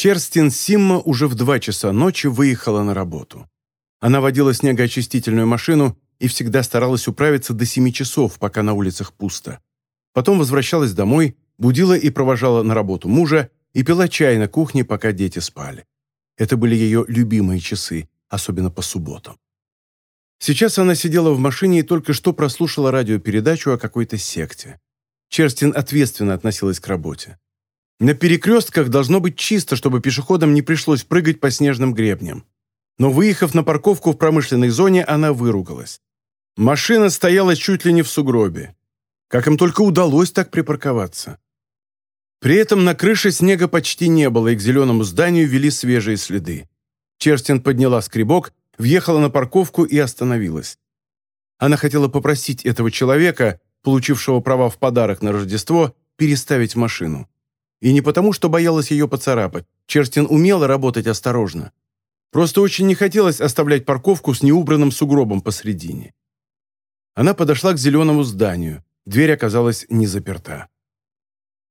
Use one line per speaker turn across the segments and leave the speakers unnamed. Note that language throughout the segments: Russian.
Черстин Симма уже в два часа ночи выехала на работу. Она водила снегоочистительную машину и всегда старалась управиться до семи часов, пока на улицах пусто. Потом возвращалась домой, будила и провожала на работу мужа и пила чай на кухне, пока дети спали. Это были ее любимые часы, особенно по субботам. Сейчас она сидела в машине и только что прослушала радиопередачу о какой-то секте. Черстин ответственно относилась к работе. На перекрестках должно быть чисто, чтобы пешеходам не пришлось прыгать по снежным гребням. Но выехав на парковку в промышленной зоне, она выругалась. Машина стояла чуть ли не в сугробе. Как им только удалось так припарковаться. При этом на крыше снега почти не было, и к зеленому зданию вели свежие следы. Черстин подняла скребок, въехала на парковку и остановилась. Она хотела попросить этого человека, получившего права в подарок на Рождество, переставить машину. И не потому, что боялась ее поцарапать. Черстин умела работать осторожно. Просто очень не хотелось оставлять парковку с неубранным сугробом посредине. Она подошла к зеленому зданию. Дверь оказалась не заперта.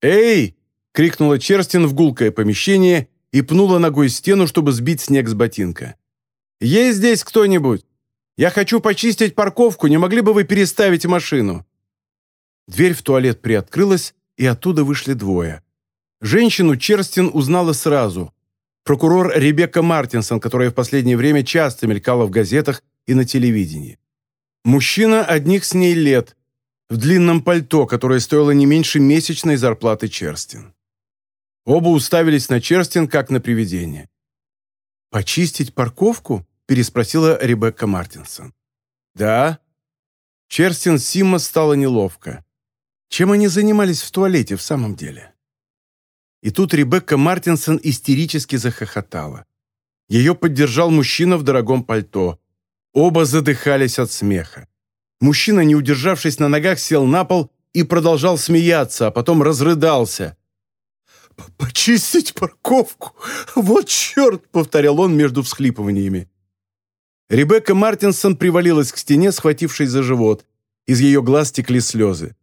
«Эй!» — крикнула Черстин в гулкое помещение и пнула ногой стену, чтобы сбить снег с ботинка. «Есть здесь кто-нибудь? Я хочу почистить парковку, не могли бы вы переставить машину?» Дверь в туалет приоткрылась, и оттуда вышли двое. Женщину Черстин узнала сразу. Прокурор Ребекка Мартинсон, которая в последнее время часто мелькала в газетах и на телевидении. Мужчина одних с ней лет, в длинном пальто, которое стоило не меньше месячной зарплаты Черстин. Оба уставились на Черстин, как на привидение. «Почистить парковку?» – переспросила Ребекка Мартинсон. «Да». Черстин Симма стало неловко. Чем они занимались в туалете в самом деле? И тут Ребекка Мартинсон истерически захохотала. Ее поддержал мужчина в дорогом пальто. Оба задыхались от смеха. Мужчина, не удержавшись на ногах, сел на пол и продолжал смеяться, а потом разрыдался. «Почистить парковку? Вот черт!» — повторял он между всхлипываниями. Ребекка Мартинсон привалилась к стене, схватившись за живот. Из ее глаз текли слезы.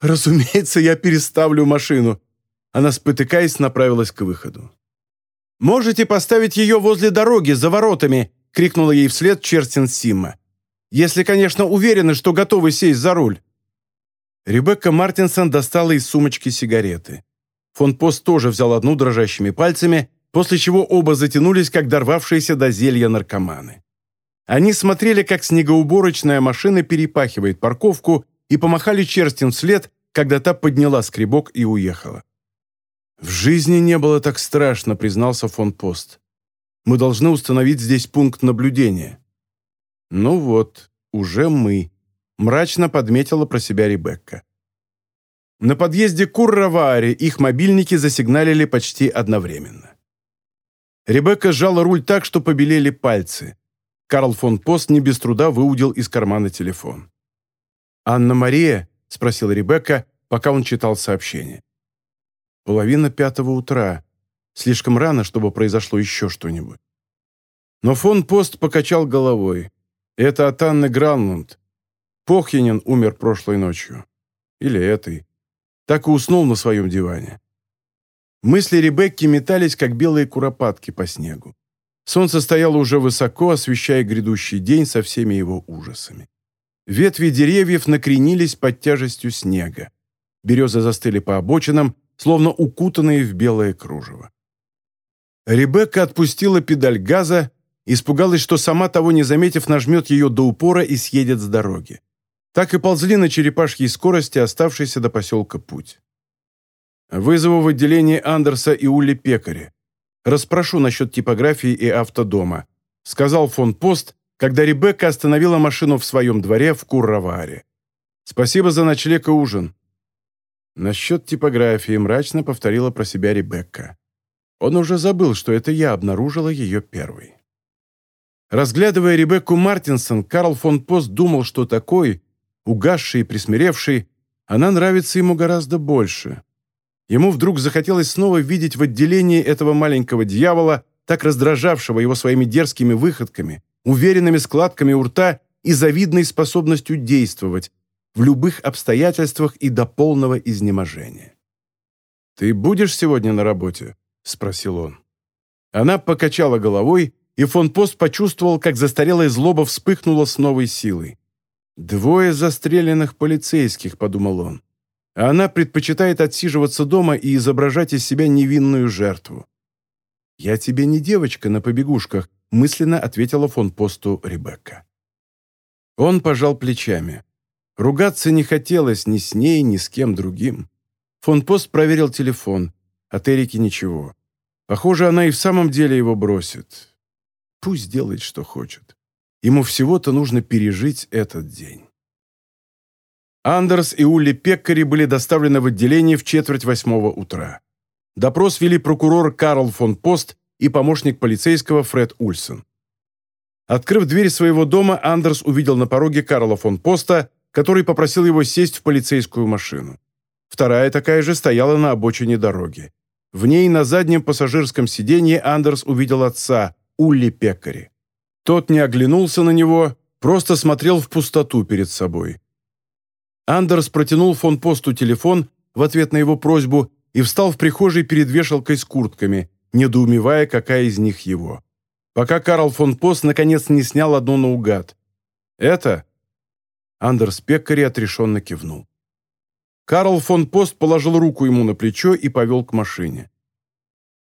«Разумеется, я переставлю машину. Она, спотыкаясь, направилась к выходу. «Можете поставить ее возле дороги, за воротами!» — крикнула ей вслед Черстин Симма. «Если, конечно, уверены, что готовы сесть за руль». Ребекка Мартинсон достала из сумочки сигареты. Фон Пост тоже взял одну дрожащими пальцами, после чего оба затянулись, как дорвавшиеся до зелья наркоманы. Они смотрели, как снегоуборочная машина перепахивает парковку, и помахали Черстин вслед, когда та подняла скребок и уехала. «В жизни не было так страшно», — признался фон Пост. «Мы должны установить здесь пункт наблюдения». «Ну вот, уже мы», — мрачно подметила про себя Ребекка. На подъезде к Курравааре их мобильники засигналили почти одновременно. Ребекка сжала руль так, что побелели пальцы. Карл фон Пост не без труда выудил из кармана телефон. «Анна-Мария?» — спросила Ребекка, пока он читал сообщение. Половина пятого утра. Слишком рано, чтобы произошло еще что-нибудь. Но фон Пост покачал головой. Это от Анны Гранлунд. Похьянин умер прошлой ночью. Или этой. Так и уснул на своем диване. Мысли Ребекки метались, как белые куропатки по снегу. Солнце стояло уже высоко, освещая грядущий день со всеми его ужасами. Ветви деревьев накренились под тяжестью снега. Березы застыли по обочинам, словно укутанные в белое кружево. Ребекка отпустила педаль газа, испугалась, что сама того не заметив, нажмет ее до упора и съедет с дороги. Так и ползли на черепашьей скорости, оставшейся до поселка путь. Вызову в отделение Андерса и Ули Пекари. Распрошу насчет типографии и автодома, сказал фон Пост, когда Ребекка остановила машину в своем дворе в Курраваре. Спасибо за ночлег и ужин. Насчет типографии мрачно повторила про себя Ребекка. Он уже забыл, что это я обнаружила ее первой. Разглядывая Ребекку Мартинсон, Карл фон Пост думал, что такой, угасший и присмиревший, она нравится ему гораздо больше. Ему вдруг захотелось снова видеть в отделении этого маленького дьявола, так раздражавшего его своими дерзкими выходками, уверенными складками у рта и завидной способностью действовать, в любых обстоятельствах и до полного изнеможения. «Ты будешь сегодня на работе?» — спросил он. Она покачала головой, и фон Пост почувствовал, как застарелая злоба вспыхнула с новой силой. «Двое застреленных полицейских», — подумал он. А она предпочитает отсиживаться дома и изображать из себя невинную жертву. «Я тебе не девочка на побегушках», — мысленно ответила фон Посту Ребекка. Он пожал плечами. Ругаться не хотелось ни с ней, ни с кем другим. Фон Пост проверил телефон. От Эрики ничего. Похоже, она и в самом деле его бросит. Пусть делает, что хочет. Ему всего-то нужно пережить этот день. Андерс и Улли Пеккари были доставлены в отделение в четверть восьмого утра. Допрос вели прокурор Карл фон Пост и помощник полицейского Фред Ульсен. Открыв дверь своего дома, Андерс увидел на пороге Карла фон Поста, который попросил его сесть в полицейскую машину. Вторая такая же стояла на обочине дороги. В ней на заднем пассажирском сиденье Андерс увидел отца, Улли Пеккари. Тот не оглянулся на него, просто смотрел в пустоту перед собой. Андерс протянул фон Посту телефон в ответ на его просьбу и встал в прихожей перед вешалкой с куртками, недоумевая, какая из них его. Пока Карл фон Пост наконец не снял одну наугад. «Это?» Андерс Пеккари отрешенно кивнул. Карл фон Пост положил руку ему на плечо и повел к машине.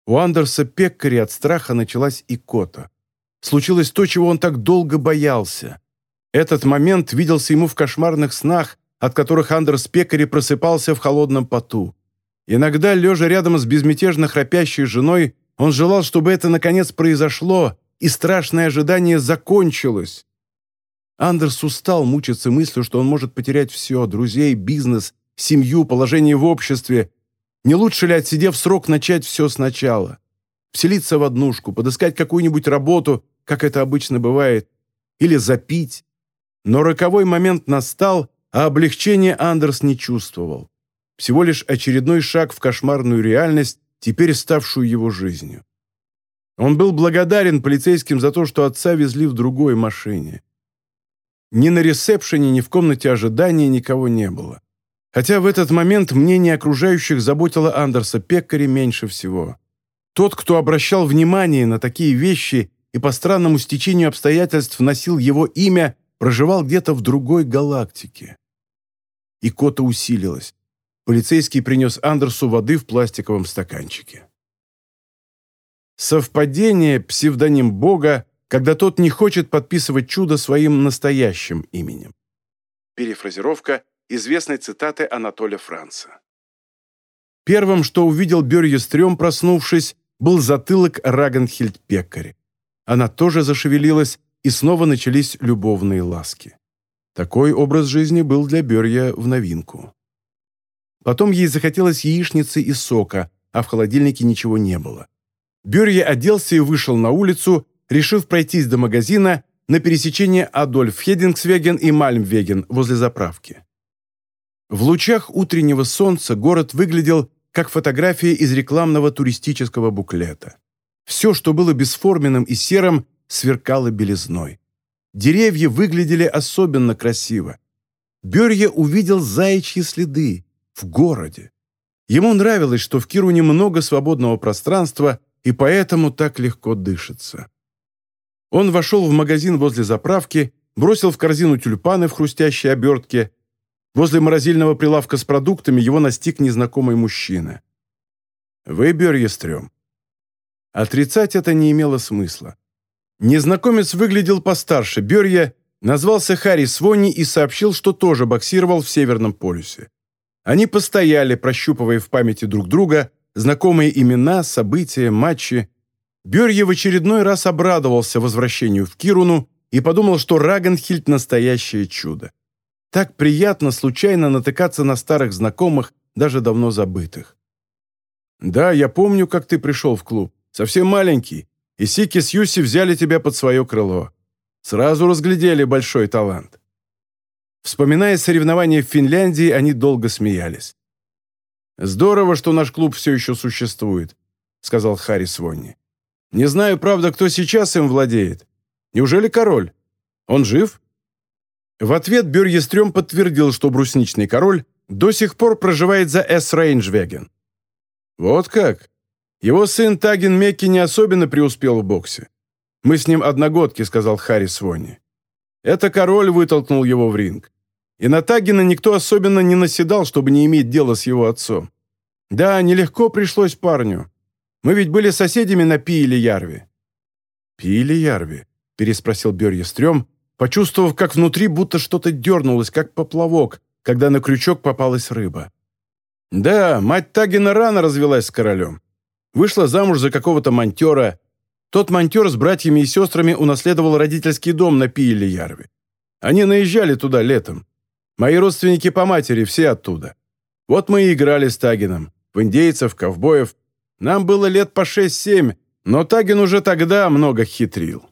У Андерса Пеккари от страха началась икота. Случилось то, чего он так долго боялся. Этот момент виделся ему в кошмарных снах, от которых Андерс Пекари просыпался в холодном поту. Иногда, лежа рядом с безмятежно храпящей женой, он желал, чтобы это наконец произошло, и страшное ожидание закончилось. Андерс устал мучиться мыслью, что он может потерять все – друзей, бизнес, семью, положение в обществе. Не лучше ли, отсидев срок, начать все сначала? Вселиться в однушку, подыскать какую-нибудь работу, как это обычно бывает, или запить. Но роковой момент настал, а облегчения Андерс не чувствовал. Всего лишь очередной шаг в кошмарную реальность, теперь ставшую его жизнью. Он был благодарен полицейским за то, что отца везли в другой машине. Ни на ресепшене, ни в комнате ожидания никого не было. Хотя в этот момент мнение окружающих заботило Андерса Пеккари меньше всего. Тот, кто обращал внимание на такие вещи и по странному стечению обстоятельств носил его имя, проживал где-то в другой галактике. И кота усилилась. Полицейский принес Андерсу воды в пластиковом стаканчике. Совпадение – псевдоним Бога, когда тот не хочет подписывать чудо своим настоящим именем. Перефразировка известной цитаты Анатолия Франца. Первым, что увидел Бёрьестрём, проснувшись, был затылок Рагенхильд Пеккари. Она тоже зашевелилась, и снова начались любовные ласки. Такой образ жизни был для Берья в новинку. Потом ей захотелось яичницы и сока, а в холодильнике ничего не было. Берья оделся и вышел на улицу, решив пройтись до магазина на пересечении Адольф Хедингсвеген и Мальмвеген возле заправки. В лучах утреннего солнца город выглядел как фотография из рекламного туристического буклета. Все, что было бесформенным и серым, сверкало белизной. Деревья выглядели особенно красиво. Берья увидел заячьи следы в городе. Ему нравилось, что в Кируне много свободного пространства, и поэтому так легко дышится. Он вошел в магазин возле заправки, бросил в корзину тюльпаны в хрустящей обертке. Возле морозильного прилавка с продуктами его настиг незнакомый мужчина. «Вы Берьестрем?» Отрицать это не имело смысла. Незнакомец выглядел постарше Берья, назвался Харри Свони и сообщил, что тоже боксировал в Северном полюсе. Они постояли, прощупывая в памяти друг друга знакомые имена, события, матчи. Берья в очередной раз обрадовался возвращению в Кируну и подумал, что Рагенхильд – настоящее чудо. Так приятно случайно натыкаться на старых знакомых, даже давно забытых. «Да, я помню, как ты пришел в клуб. Совсем маленький и Сики с Юси взяли тебя под свое крыло. Сразу разглядели большой талант. Вспоминая соревнования в Финляндии, они долго смеялись. «Здорово, что наш клуб все еще существует», — сказал Харри Свонни. «Не знаю, правда, кто сейчас им владеет. Неужели король? Он жив?» В ответ Бюрьестрём подтвердил, что брусничный король до сих пор проживает за Эс-Рейнджвеген. «Вот как? Его сын Тагин Мекки не особенно преуспел в боксе. Мы с ним одногодки», — сказал Харри Свони. «Это король вытолкнул его в ринг. И на Тагина никто особенно не наседал, чтобы не иметь дела с его отцом. Да, нелегко пришлось парню. Мы ведь были соседями на Пи или Ярве». «Пи или Ярве?» — переспросил Берья почувствовав, как внутри будто что-то дернулось, как поплавок, когда на крючок попалась рыба. «Да, мать Тагина рано развелась с королем. Вышла замуж за какого-то монтера, тот монтер с братьями и сестрами унаследовал родительский дом на Пиеле-Ярве. Они наезжали туда летом. Мои родственники по матери все оттуда. Вот мы и играли с Тагином. В индейцев, ковбоев. Нам было лет по шесть-семь, но Тагин уже тогда много хитрил.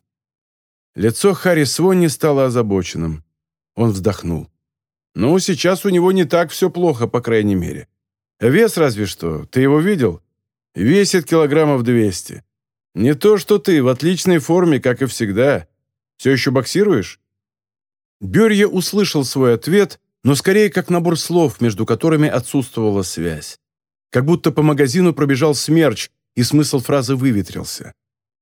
Лицо Харри Свонни стало озабоченным. Он вздохнул. «Ну, сейчас у него не так все плохо, по крайней мере. Вес разве что. Ты его видел? Весит килограммов двести. «Не то, что ты, в отличной форме, как и всегда. Все еще боксируешь?» Берье услышал свой ответ, но скорее как набор слов, между которыми отсутствовала связь. Как будто по магазину пробежал смерч, и смысл фразы выветрился.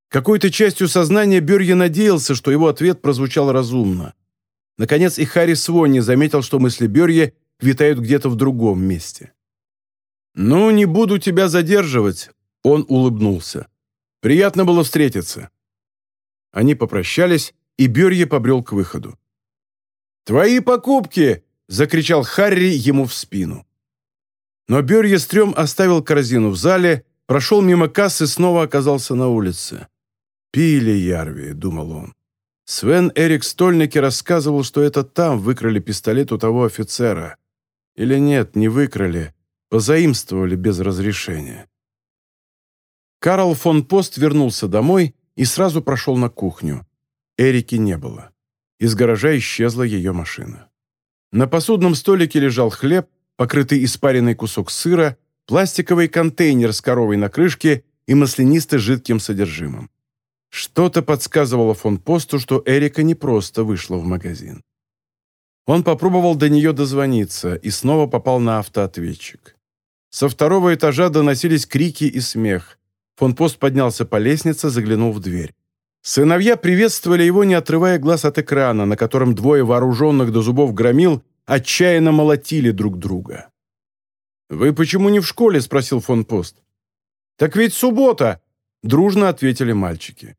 Какой-то частью сознания Берье надеялся, что его ответ прозвучал разумно. Наконец и Харри Свонни заметил, что мысли Берье витают где-то в другом месте. «Ну, не буду тебя задерживать», — он улыбнулся. Приятно было встретиться». Они попрощались, и Берье побрел к выходу. «Твои покупки!» — закричал Харри ему в спину. Но Берье Стрём оставил корзину в зале, прошел мимо кассы и снова оказался на улице. «Пили Ярви», — думал он. Свен Эрик Стольники рассказывал, что это там выкрали пистолет у того офицера. Или нет, не выкрали, позаимствовали без разрешения. Карл фон Пост вернулся домой и сразу прошел на кухню. Эрики не было. Из гаража исчезла ее машина. На посудном столике лежал хлеб, покрытый испаренный кусок сыра, пластиковый контейнер с коровой на крышке и маслянисто жидким содержимым. Что-то подсказывало фон Посту, что Эрика не просто вышла в магазин. Он попробовал до нее дозвониться и снова попал на автоответчик. Со второго этажа доносились крики и смех. Фон Пост поднялся по лестнице, заглянул в дверь. Сыновья приветствовали его, не отрывая глаз от экрана, на котором двое вооруженных до зубов громил отчаянно молотили друг друга. «Вы почему не в школе?» – спросил фон Пост. «Так ведь суббота!» – дружно ответили мальчики.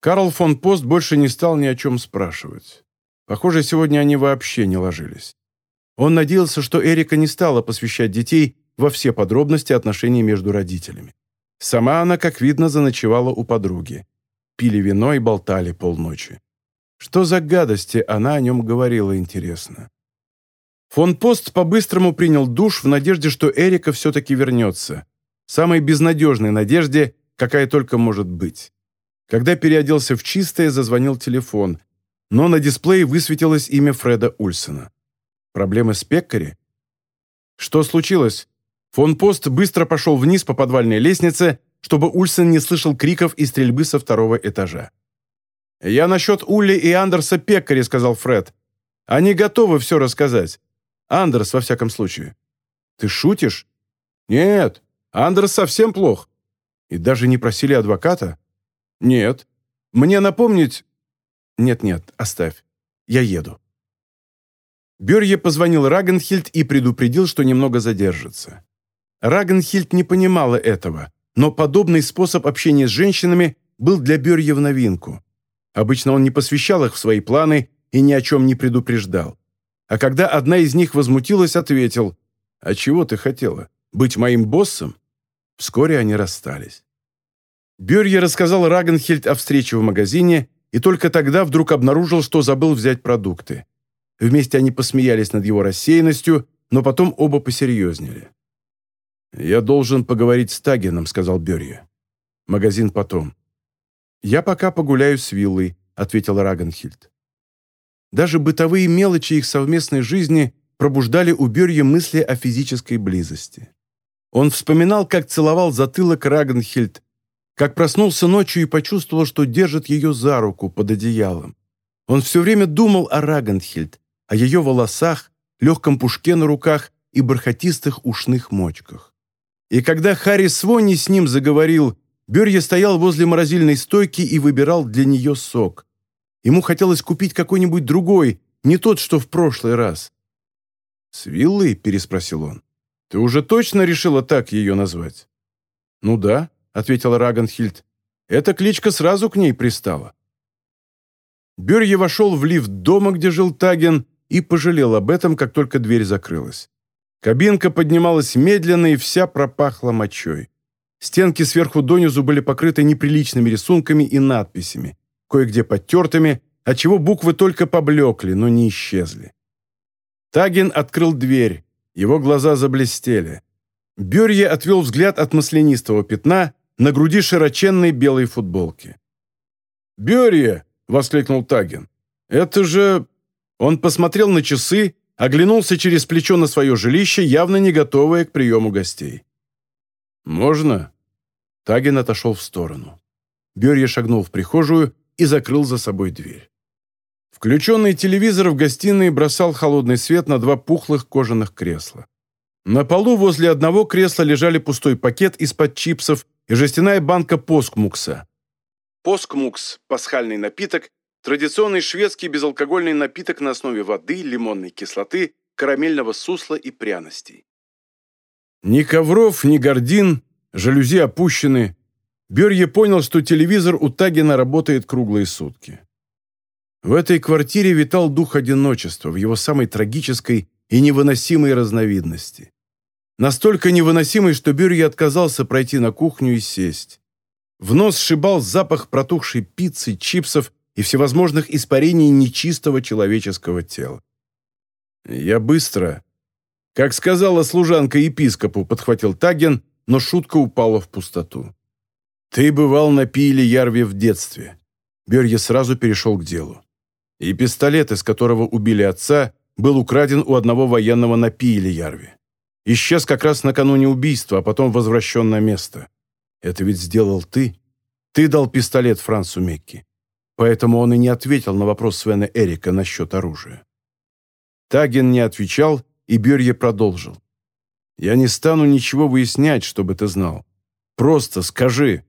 Карл фон Пост больше не стал ни о чем спрашивать. Похоже, сегодня они вообще не ложились. Он надеялся, что Эрика не стала посвящать детей во все подробности отношений между родителями. Сама она, как видно, заночевала у подруги. Пили вино и болтали полночи. Что за гадости она о нем говорила, интересно. Фон Пост по-быстрому принял душ в надежде, что Эрика все-таки вернется. Самой безнадежной надежде, какая только может быть. Когда переоделся в чистое, зазвонил телефон, но на дисплее высветилось имя Фреда Ульсона. Проблемы с Пеккари? Что случилось? Фон Пост быстро пошел вниз по подвальной лестнице, чтобы Ульсен не слышал криков и стрельбы со второго этажа. «Я насчет Улли и Андерса Пеккари», — сказал Фред. «Они готовы все рассказать. Андерс, во всяком случае». «Ты шутишь?» «Нет, Андерс совсем плох». «И даже не просили адвоката?» «Нет. Мне напомнить...» «Нет-нет, оставь. Я еду». Берье позвонил Рагенхильд и предупредил, что немного задержится. Рагенхильд не понимала этого, но подобный способ общения с женщинами был для Берья в новинку. Обычно он не посвящал их в свои планы и ни о чем не предупреждал. А когда одна из них возмутилась, ответил, «А чего ты хотела? Быть моим боссом?» Вскоре они расстались. Берье рассказал Рагенхильд о встрече в магазине и только тогда вдруг обнаружил, что забыл взять продукты. Вместе они посмеялись над его рассеянностью, но потом оба посерьезнели. «Я должен поговорить с Тагином», — сказал Берье. «Магазин потом». «Я пока погуляю с виллой», — ответил Рагенхильд. Даже бытовые мелочи их совместной жизни пробуждали у Берье мысли о физической близости. Он вспоминал, как целовал затылок Рагенхильд, как проснулся ночью и почувствовал, что держит ее за руку под одеялом. Он все время думал о Рагенхильд, о ее волосах, легком пушке на руках и бархатистых ушных мочках. И когда Харри Свони с ним заговорил, Берья стоял возле морозильной стойки и выбирал для нее сок. Ему хотелось купить какой-нибудь другой, не тот, что в прошлый раз. «С виллой?» – переспросил он. «Ты уже точно решила так ее назвать?» «Ну да», – ответила Рагенхильд. «Эта кличка сразу к ней пристала». Берье вошел в лифт дома, где жил Таген, и пожалел об этом, как только дверь закрылась. Кабинка поднималась медленно и вся пропахла мочой. Стенки сверху донизу были покрыты неприличными рисунками и надписями, кое-где подтертыми, отчего буквы только поблекли, но не исчезли. Тагин открыл дверь, его глаза заблестели. Берье отвел взгляд от маслянистого пятна на груди широченной белой футболки. «Берье!» — воскликнул Тагин. «Это же...» Он посмотрел на часы, оглянулся через плечо на свое жилище, явно не готовое к приему гостей. «Можно?» Тагин отошел в сторону. Берье шагнул в прихожую и закрыл за собой дверь. Включенный телевизор в гостиной бросал холодный свет на два пухлых кожаных кресла. На полу возле одного кресла лежали пустой пакет из-под чипсов и жестяная банка поскмукса. Поскмукс – пасхальный напиток, традиционный шведский безалкогольный напиток на основе воды, лимонной кислоты, карамельного сусла и пряностей. Ни ковров, ни гордин, жалюзи опущены. Берье понял, что телевизор у Тагина работает круглые сутки. В этой квартире витал дух одиночества в его самой трагической и невыносимой разновидности. Настолько невыносимый, что Бюрье отказался пройти на кухню и сесть. В нос шибал запах протухшей пиццы, чипсов и всевозможных испарений нечистого человеческого тела. «Я быстро», как сказала служанка епископу, подхватил Таген, но шутка упала в пустоту. «Ты бывал на Пиле Ярве в детстве». Берье сразу перешел к делу. И пистолет, из которого убили отца, был украден у одного военного на Пиле Ярве. Исчез как раз накануне убийства, а потом возвращен на место. Это ведь сделал ты. Ты дал пистолет Францу Мекки. Поэтому он и не ответил на вопрос Свена Эрика насчет оружия. Таген не отвечал, и Берье продолжил. «Я не стану ничего выяснять, чтобы ты знал. Просто скажи.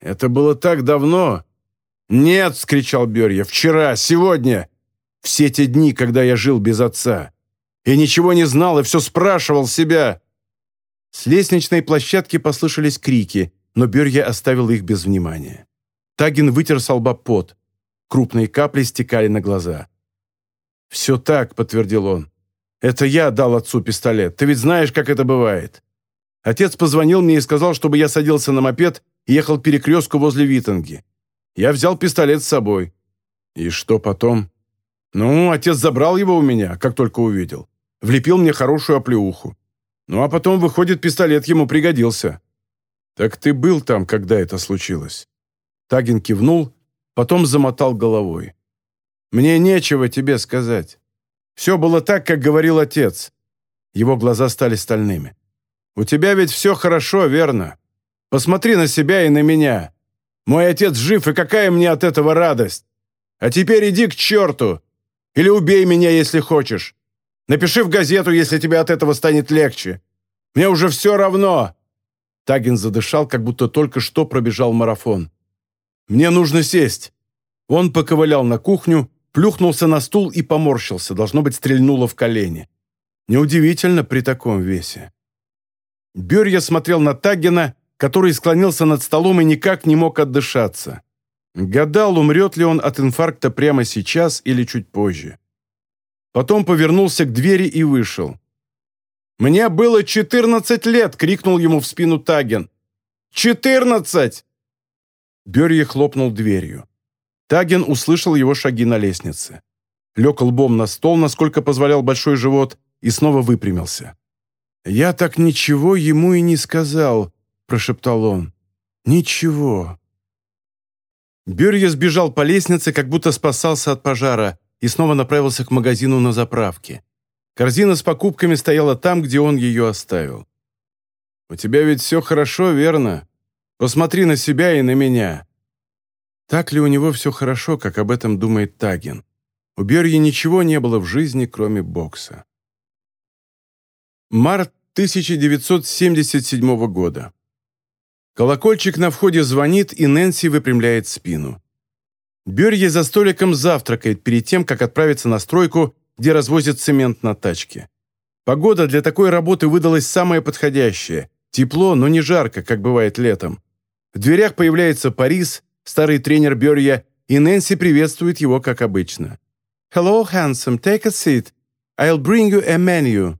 Это было так давно». «Нет!» — скричал Берье. «Вчера, сегодня. Все те дни, когда я жил без отца. И ничего не знал, и все спрашивал себя». С лестничной площадки послышались крики, но Берье оставил их без внимания. Тагин вытер с лба пот. Крупные капли стекали на глаза. «Все так», — подтвердил он. «Это я дал отцу пистолет. Ты ведь знаешь, как это бывает». Отец позвонил мне и сказал, чтобы я садился на мопед ехал перекрестку возле Витанги. Я взял пистолет с собой. И что потом? Ну, отец забрал его у меня, как только увидел. Влепил мне хорошую оплеуху. Ну, а потом, выходит, пистолет ему пригодился. Так ты был там, когда это случилось? Тагин кивнул, потом замотал головой. «Мне нечего тебе сказать. Все было так, как говорил отец». Его глаза стали стальными. «У тебя ведь все хорошо, верно? Посмотри на себя и на меня. Мой отец жив, и какая мне от этого радость? А теперь иди к черту! Или убей меня, если хочешь. Напиши в газету, если тебе от этого станет легче. Мне уже все равно!» Тагин задышал, как будто только что пробежал марафон. Мне нужно сесть». Он поковылял на кухню, плюхнулся на стул и поморщился, должно быть, стрельнуло в колени. Неудивительно при таком весе. Берья смотрел на Тагина, который склонился над столом и никак не мог отдышаться. Гадал, умрет ли он от инфаркта прямо сейчас или чуть позже. Потом повернулся к двери и вышел. «Мне было четырнадцать лет!» — крикнул ему в спину Таген. «Четырнадцать!» Берье хлопнул дверью. Таген услышал его шаги на лестнице. Лег лбом на стол, насколько позволял большой живот, и снова выпрямился. «Я так ничего ему и не сказал», — прошептал он. «Ничего». Берье сбежал по лестнице, как будто спасался от пожара, и снова направился к магазину на заправке. Корзина с покупками стояла там, где он ее оставил. «У тебя ведь все хорошо, верно?» Посмотри на себя и на меня. Так ли у него все хорошо, как об этом думает Тагин? У Берьи ничего не было в жизни, кроме бокса. Март 1977 года. Колокольчик на входе звонит, и Нэнси выпрямляет спину. Берье за столиком завтракает перед тем, как отправиться на стройку, где развозят цемент на тачке. Погода для такой работы выдалась самая подходящая. Тепло, но не жарко, как бывает летом. В дверях появляется Парис, старый тренер Берья, и Нэнси приветствует его, как обычно. «Hello, handsome, take a seat. I'll bring you a menu».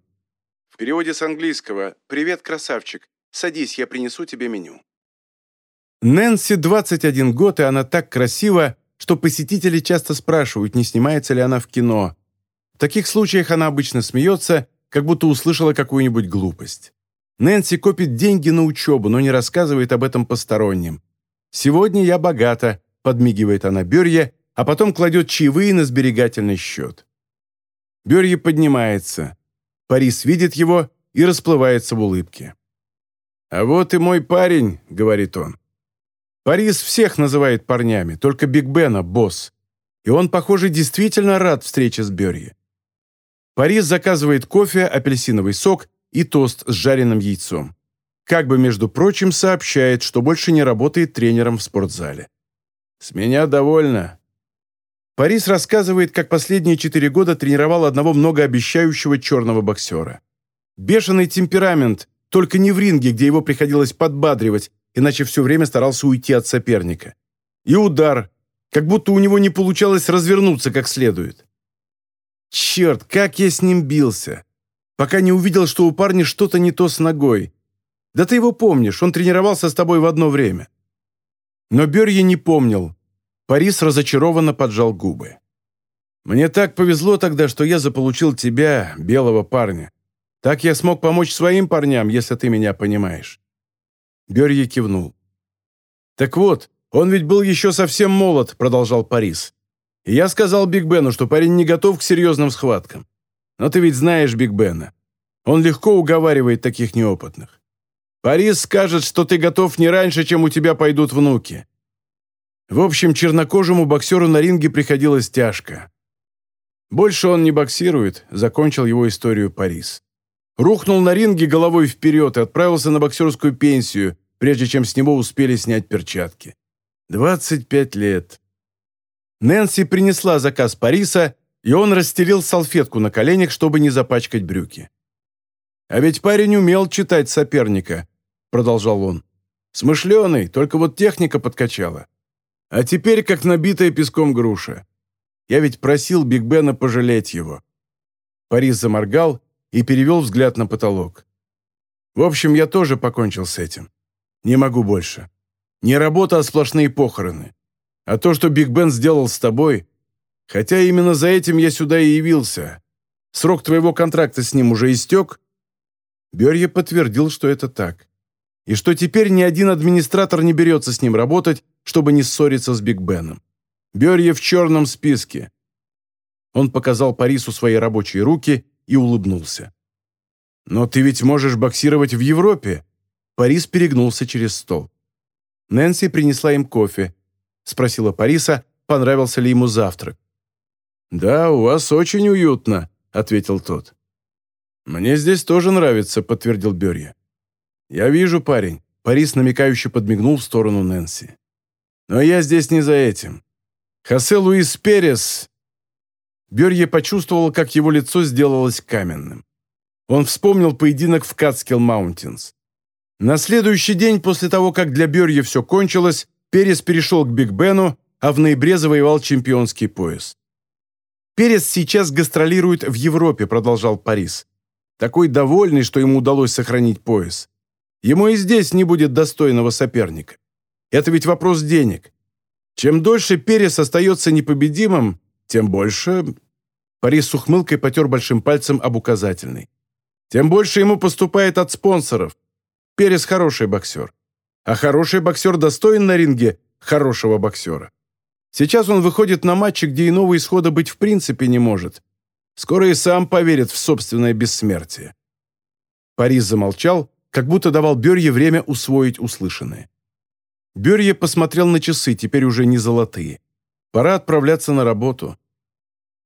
В переводе с английского «Привет, красавчик. Садись, я принесу тебе меню». Нэнси 21 год, и она так красива, что посетители часто спрашивают, не снимается ли она в кино. В таких случаях она обычно смеется, как будто услышала какую-нибудь глупость. Нэнси копит деньги на учебу, но не рассказывает об этом посторонним. «Сегодня я богата», — подмигивает она Берье, а потом кладет чаевые на сберегательный счет. Берье поднимается. Парис видит его и расплывается в улыбке. «А вот и мой парень», — говорит он. Парис всех называет парнями, только Биг Бена – босс. И он, похоже, действительно рад встрече с Берье. Парис заказывает кофе, апельсиновый сок и тост с жареным яйцом. Как бы, между прочим, сообщает, что больше не работает тренером в спортзале. «С меня довольно». Парис рассказывает, как последние четыре года тренировал одного многообещающего черного боксера. Бешеный темперамент, только не в ринге, где его приходилось подбадривать, иначе все время старался уйти от соперника. И удар, как будто у него не получалось развернуться как следует. Черт, как я с ним бился! Пока не увидел, что у парня что-то не то с ногой. Да ты его помнишь, он тренировался с тобой в одно время. Но Берье не помнил. Парис разочарованно поджал губы. «Мне так повезло тогда, что я заполучил тебя, белого парня. Так я смог помочь своим парням, если ты меня понимаешь. Берье кивнул. «Так вот, он ведь был еще совсем молод», — продолжал Парис. И я сказал Биг Бену, что парень не готов к серьезным схваткам. Но ты ведь знаешь Биг Бена. Он легко уговаривает таких неопытных. Парис скажет, что ты готов не раньше, чем у тебя пойдут внуки. В общем, чернокожему боксеру на ринге приходилось тяжко. Больше он не боксирует, закончил его историю Парис. Рухнул на ринге головой вперед и отправился на боксерскую пенсию, прежде чем с него успели снять перчатки. 25 лет. Нэнси принесла заказ Париса, и он расстелил салфетку на коленях, чтобы не запачкать брюки. «А ведь парень умел читать соперника», — продолжал он. «Смышленый, только вот техника подкачала. А теперь как набитая песком груша. Я ведь просил Биг Бена пожалеть его». Парис заморгал, и перевел взгляд на потолок. В общем, я тоже покончил с этим. Не могу больше. Не работа, а сплошные похороны. А то, что Биг Бен сделал с тобой... Хотя именно за этим я сюда и явился. Срок твоего контракта с ним уже истек?» Берье подтвердил, что это так. И что теперь ни один администратор не берется с ним работать, чтобы не ссориться с Биг Беном. Берье в черном списке. Он показал Парису свои рабочие руки и улыбнулся. «Но ты ведь можешь боксировать в Европе?» Парис перегнулся через стол. Нэнси принесла им кофе. Спросила Париса, понравился ли ему завтрак. «Да, у вас очень уютно», — ответил тот. «Мне здесь тоже нравится», — подтвердил Берье. «Я вижу, парень». Парис намекающе подмигнул в сторону Нэнси. «Но я здесь не за этим. Хосе Луис Перес Берье почувствовал, как его лицо сделалось каменным. Он вспомнил поединок в Катскилл Маунтинс. На следующий день после того, как для Берье все кончилось, Перес перешел к Биг Бену, а в ноябре завоевал чемпионский пояс. «Перес сейчас гастролирует в Европе», — продолжал Парис. «Такой довольный, что ему удалось сохранить пояс. Ему и здесь не будет достойного соперника. Это ведь вопрос денег. Чем дольше Перес остается непобедимым, тем больше...» Парис с ухмылкой потер большим пальцем об указательный. «Тем больше ему поступает от спонсоров. Перес хороший боксер. А хороший боксер достоин на ринге хорошего боксера. Сейчас он выходит на матчи, где иного исхода быть в принципе не может. Скоро и сам поверит в собственное бессмертие». Парис замолчал, как будто давал Берье время усвоить услышанное. Берье посмотрел на часы, теперь уже не золотые. Пора отправляться на работу.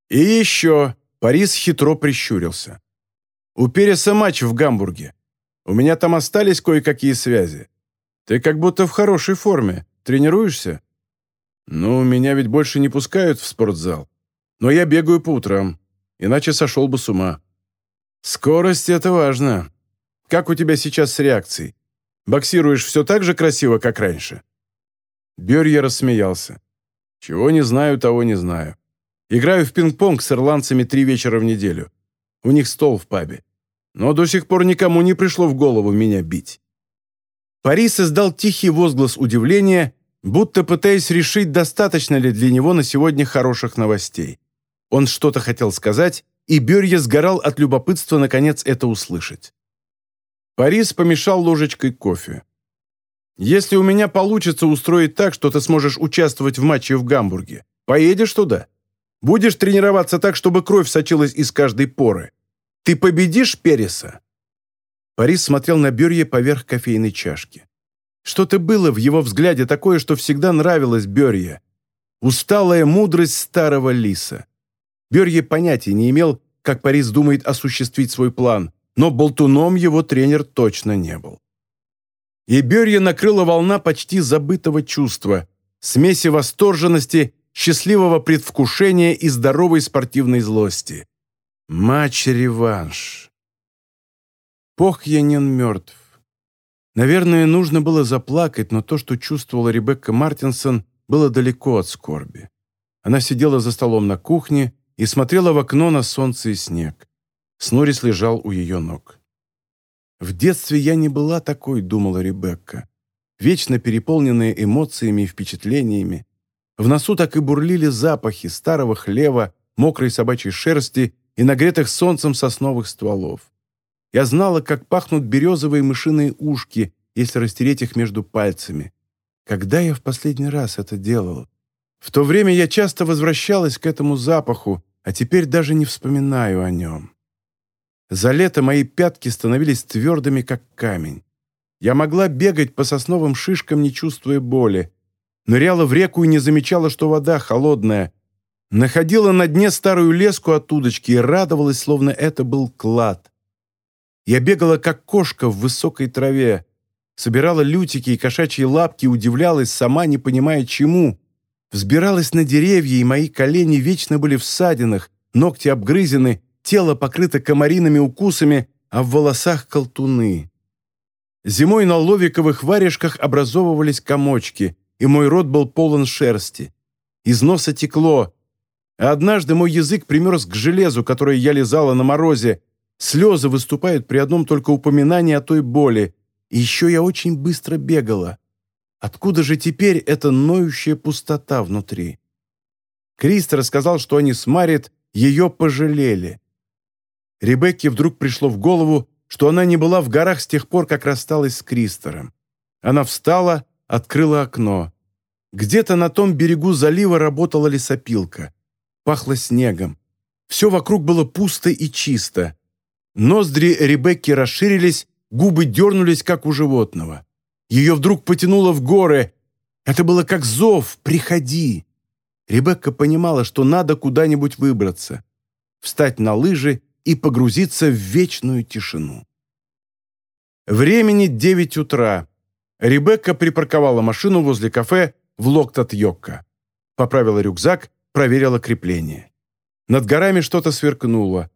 И еще Парис хитро прищурился. У Переса матч в Гамбурге. У меня там остались кое-какие связи. Ты как будто в хорошей форме. Тренируешься?» «Ну, меня ведь больше не пускают в спортзал. Но я бегаю по утрам, иначе сошел бы с ума». «Скорость — это важно. Как у тебя сейчас с реакцией? Боксируешь все так же красиво, как раньше?» Берья рассмеялся. «Чего не знаю, того не знаю. Играю в пинг-понг с ирландцами три вечера в неделю. У них стол в пабе. Но до сих пор никому не пришло в голову меня бить». Парис издал тихий возглас удивления, будто пытаясь решить, достаточно ли для него на сегодня хороших новостей. Он что-то хотел сказать, и Берье сгорал от любопытства наконец это услышать. Парис помешал ложечкой кофе. «Если у меня получится устроить так, что ты сможешь участвовать в матче в Гамбурге, поедешь туда? Будешь тренироваться так, чтобы кровь сочилась из каждой поры? Ты победишь Переса?» Парис смотрел на Берье поверх кофейной чашки. Что-то было в его взгляде такое, что всегда нравилось Берье. Усталая мудрость старого лиса. Берье понятия не имел, как Парис думает осуществить свой план, но болтуном его тренер точно не был. И Берье накрыла волна почти забытого чувства, смеси восторженности, счастливого предвкушения и здоровой спортивной злости. Матч-реванш. Похьянин мертв. Наверное, нужно было заплакать, но то, что чувствовала Ребекка Мартинсон, было далеко от скорби. Она сидела за столом на кухне и смотрела в окно на солнце и снег. Снорис лежал у ее ног. «В детстве я не была такой», — думала Ребекка, вечно переполненная эмоциями и впечатлениями. В носу так и бурлили запахи старого хлева, мокрой собачьей шерсти и нагретых солнцем сосновых стволов. Я знала, как пахнут березовые мышиные ушки, если растереть их между пальцами. Когда я в последний раз это делала? В то время я часто возвращалась к этому запаху, а теперь даже не вспоминаю о нем. За лето мои пятки становились твердыми, как камень. Я могла бегать по сосновым шишкам, не чувствуя боли. Ныряла в реку и не замечала, что вода холодная. Находила на дне старую леску от удочки и радовалась, словно это был клад. Я бегала, как кошка в высокой траве. Собирала лютики и кошачьи лапки удивлялась, сама не понимая чему. Взбиралась на деревья, и мои колени вечно были в ссадинах, ногти обгрызены, тело покрыто комариными укусами, а в волосах колтуны. Зимой на ловиковых варежках образовывались комочки, и мой рот был полон шерсти. Из носа текло, а однажды мой язык примерз к железу, которое я лизала на морозе, Слезы выступают при одном только упоминании о той боли. И еще я очень быстро бегала. Откуда же теперь эта ноющая пустота внутри? Крист рассказал, что они с Марит ее пожалели. Ребекке вдруг пришло в голову, что она не была в горах с тех пор, как рассталась с Кристором. Она встала, открыла окно. Где-то на том берегу залива работала лесопилка. Пахло снегом. Все вокруг было пусто и чисто. Ноздри Ребекки расширились, губы дернулись, как у животного. Ее вдруг потянуло в горы. Это было как зов «Приходи!». Ребекка понимала, что надо куда-нибудь выбраться, встать на лыжи и погрузиться в вечную тишину. Времени девять утра. Ребекка припарковала машину возле кафе в Локтат-Йокка. Поправила рюкзак, проверила крепление. Над горами что-то сверкнуло.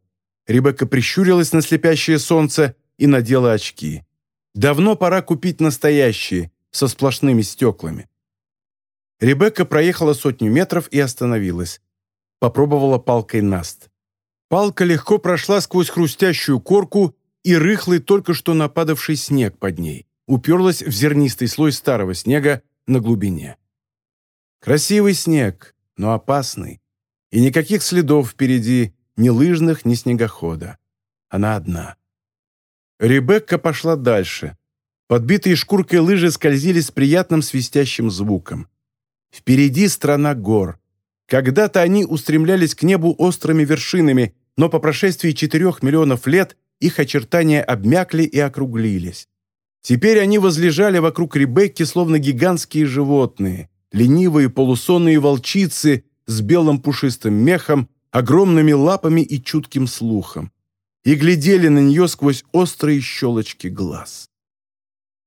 Ребекка прищурилась на слепящее солнце и надела очки. Давно пора купить настоящие, со сплошными стеклами. Ребекка проехала сотню метров и остановилась. Попробовала палкой наст. Палка легко прошла сквозь хрустящую корку и рыхлый только что нападавший снег под ней. Уперлась в зернистый слой старого снега на глубине. Красивый снег, но опасный. И никаких следов впереди, ни лыжных, ни снегохода. Она одна. Ребекка пошла дальше. Подбитые шкуркой лыжи скользили с приятным свистящим звуком. Впереди страна гор. Когда-то они устремлялись к небу острыми вершинами, но по прошествии четырех миллионов лет их очертания обмякли и округлились. Теперь они возлежали вокруг Ребекки, словно гигантские животные, ленивые полусонные волчицы с белым пушистым мехом огромными лапами и чутким слухом. и глядели на нее сквозь острые щелочки глаз.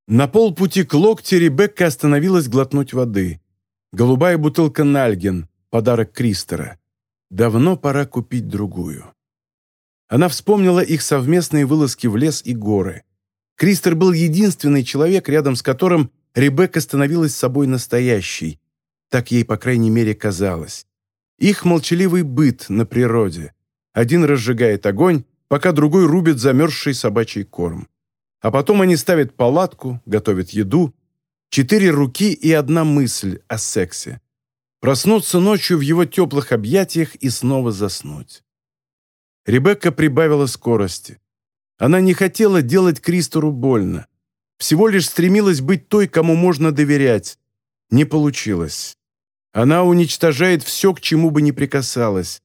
На полпути к локте Ребекка остановилась глотнуть воды. Голубая бутылка Нальген, подарок Кристера. Давно пора купить другую. Она вспомнила их совместные вылазки в лес и горы. Кристер был единственный человек, рядом с которым Ребекка становилась собой настоящей. Так ей, по крайней мере, казалось. Их молчаливый быт на природе. Один разжигает огонь, пока другой рубит замерзший собачий корм. А потом они ставят палатку, готовят еду. Четыре руки и одна мысль о сексе. Проснуться ночью в его теплых объятиях и снова заснуть. Ребекка прибавила скорости. Она не хотела делать Кристору больно. Всего лишь стремилась быть той, кому можно доверять. Не получилось. Она уничтожает все, к чему бы ни прикасалась.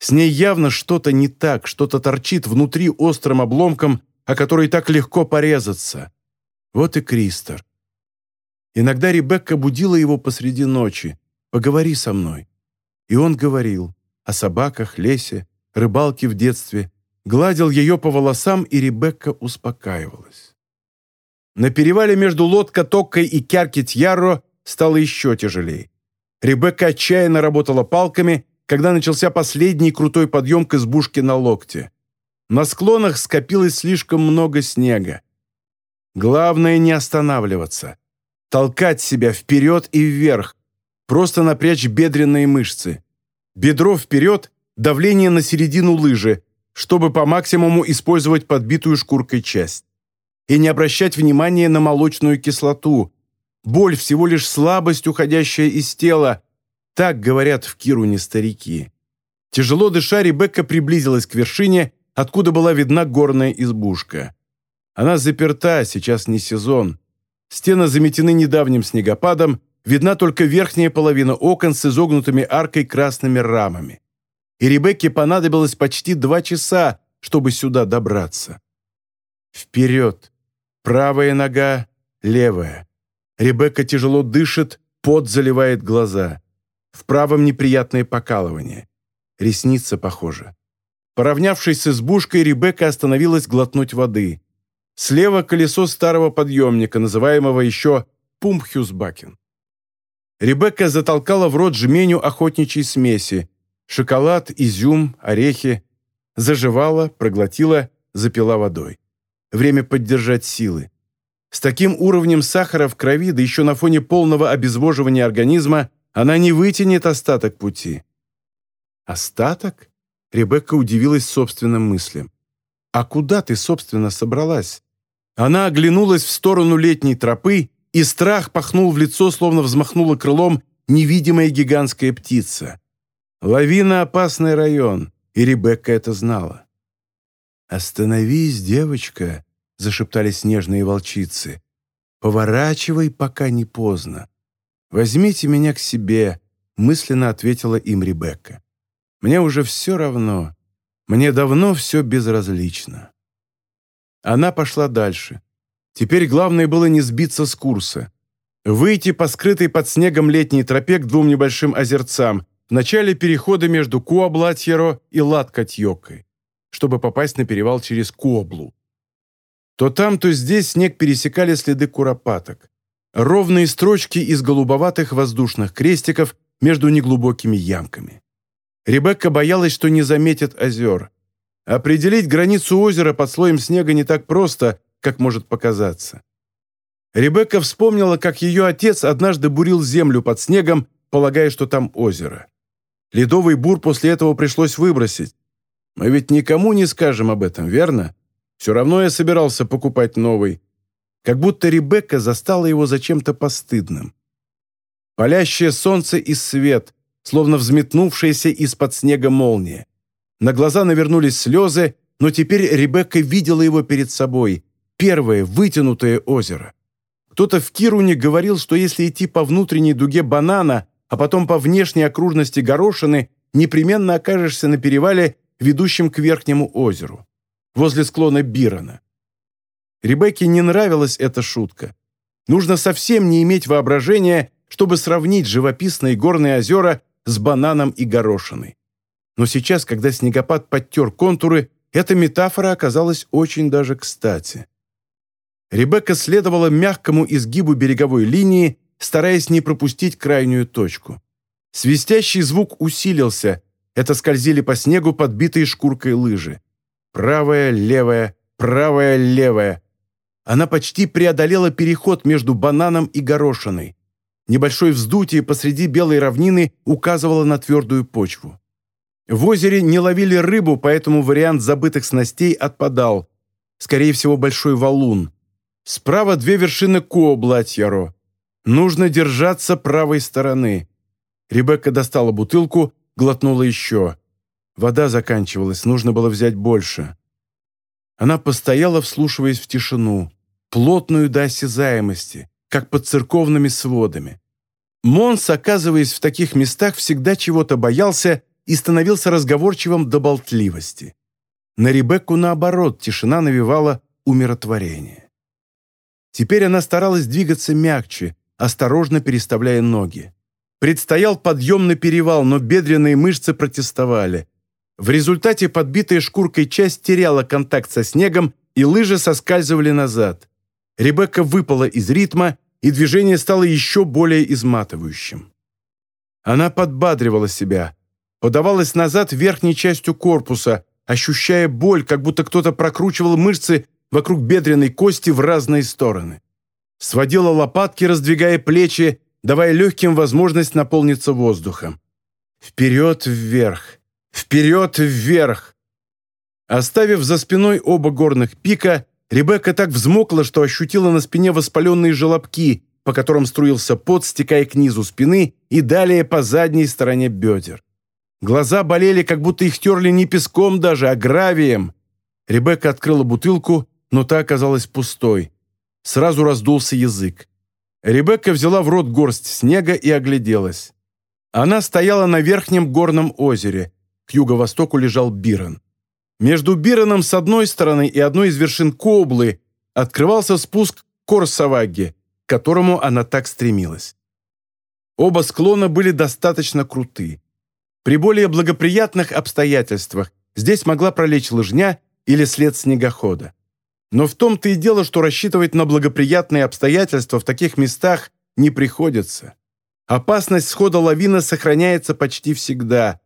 С ней явно что-то не так, что-то торчит внутри острым обломком, о который так легко порезаться. Вот и Кристор. Иногда Ребекка будила его посреди ночи. «Поговори со мной». И он говорил о собаках, лесе, рыбалке в детстве, гладил ее по волосам, и Ребекка успокаивалась. На перевале между Лодка-Токкой и Кяркит-Ярро стало еще тяжелее. Ребекка отчаянно работала палками, когда начался последний крутой подъем к избушке на локте. На склонах скопилось слишком много снега. Главное не останавливаться. Толкать себя вперед и вверх. Просто напрячь бедренные мышцы. Бедро вперед, давление на середину лыжи, чтобы по максимуму использовать подбитую шкуркой часть. И не обращать внимания на молочную кислоту. Боль всего лишь слабость, уходящая из тела, так говорят в Кируне старики. Тяжело дыша, Ребекка приблизилась к вершине, откуда была видна горная избушка. Она заперта, сейчас не сезон. Стены заметены недавним снегопадом, видна только верхняя половина окон с изогнутыми аркой красными рамами. И Ребекке понадобилось почти два часа, чтобы сюда добраться. Вперед. Правая нога, левая. Ребекка тяжело дышит, пот заливает глаза. В правом неприятное покалывание. Ресница похожа. Поравнявшись с избушкой, Ребекка остановилась глотнуть воды. Слева колесо старого подъемника, называемого еще Пумпхюсбакен. Ребекка затолкала в рот жменю охотничьей смеси. Шоколад, изюм, орехи. Заживала, проглотила, запила водой. Время поддержать силы. С таким уровнем сахара в крови, да еще на фоне полного обезвоживания организма, она не вытянет остаток пути. Остаток? Ребекка удивилась собственным мыслям. А куда ты, собственно, собралась? Она оглянулась в сторону летней тропы, и страх пахнул в лицо, словно взмахнула крылом невидимая гигантская птица. Лавина — опасный район, и Ребекка это знала. «Остановись, девочка», — зашептали снежные волчицы. «Поворачивай, пока не поздно». «Возьмите меня к себе», — мысленно ответила им Ребекка. «Мне уже все равно. Мне давно все безразлично». Она пошла дальше. Теперь главное было не сбиться с курса. Выйти по скрытой под снегом летней тропе к двум небольшим озерцам в начале перехода между Куаблатьеро и Латкатьёкой, чтобы попасть на перевал через Куоблу. То там, то здесь снег пересекали следы куропаток. Ровные строчки из голубоватых воздушных крестиков между неглубокими ямками. Ребекка боялась, что не заметит озер. Определить границу озера под слоем снега не так просто, как может показаться. Ребекка вспомнила, как ее отец однажды бурил землю под снегом, полагая, что там озеро. Ледовый бур после этого пришлось выбросить. Мы ведь никому не скажем об этом, верно? Все равно я собирался покупать новый как будто Ребекка застала его за чем-то постыдным. Палящее солнце и свет, словно взметнувшаяся из-под снега молния. На глаза навернулись слезы, но теперь Ребекка видела его перед собой. Первое вытянутое озеро. Кто-то в Кируне говорил, что если идти по внутренней дуге банана, а потом по внешней окружности горошины, непременно окажешься на перевале, ведущем к верхнему озеру, возле склона Бирона. Ребекке не нравилась эта шутка. Нужно совсем не иметь воображения, чтобы сравнить живописные горные озера с бананом и горошиной. Но сейчас, когда снегопад подтер контуры, Эта метафора оказалась очень даже кстати. Ребекка следовала мягкому изгибу береговой линии, стараясь не пропустить крайнюю точку. Свистящий звук усилился. Это скользили по снегу подбитые шкуркой лыжи. Правая, левая, правая, левая. Она почти преодолела переход между бананом и горошиной. Небольшое вздутие посреди белой равнины указывало на твердую почву. В озере не ловили рыбу, поэтому вариант забытых снастей отпадал. Скорее всего, большой валун. Справа две вершины Кооблатьяро. Нужно держаться правой стороны. Ребекка достала бутылку, глотнула еще. Вода заканчивалась, нужно было взять больше. Она постояла, вслушиваясь в тишину, плотную до осязаемости, как под церковными сводами. Монс, оказываясь в таких местах, всегда чего-то боялся и становился разговорчивым до болтливости. На Ребекку, наоборот, тишина навевала умиротворение. Теперь она старалась двигаться мягче, осторожно переставляя ноги. Предстоял подъемный перевал, но бедренные мышцы протестовали. В результате подбитая шкуркой часть теряла контакт со снегом, и лыжи соскальзывали назад. Ребекка выпала из ритма, и движение стало еще более изматывающим. Она подбадривала себя, подавалась назад верхней частью корпуса, ощущая боль, как будто кто-то прокручивал мышцы вокруг бедренной кости в разные стороны. Сводила лопатки, раздвигая плечи, давая легким возможность наполниться воздухом. Вперед, вверх, вперед, вверх. Оставив за спиной оба горных пика, Ребекка так взмокла, что ощутила на спине воспаленные желобки, по которым струился пот, стекая к низу спины и далее по задней стороне бедер. Глаза болели, как будто их терли не песком даже, а гравием. Ребекка открыла бутылку, но та оказалась пустой. Сразу раздулся язык. Ребекка взяла в рот горсть снега и огляделась. Она стояла на верхнем горном озере. К юго-востоку лежал Бирон. Между Бироном с одной стороны и одной из вершин Коблы открывался спуск к Корсаваге, к которому она так стремилась. Оба склона были достаточно круты. При более благоприятных обстоятельствах здесь могла пролечь лыжня или след снегохода. Но в том-то и дело, что рассчитывать на благоприятные обстоятельства в таких местах не приходится. Опасность схода лавины сохраняется почти всегда,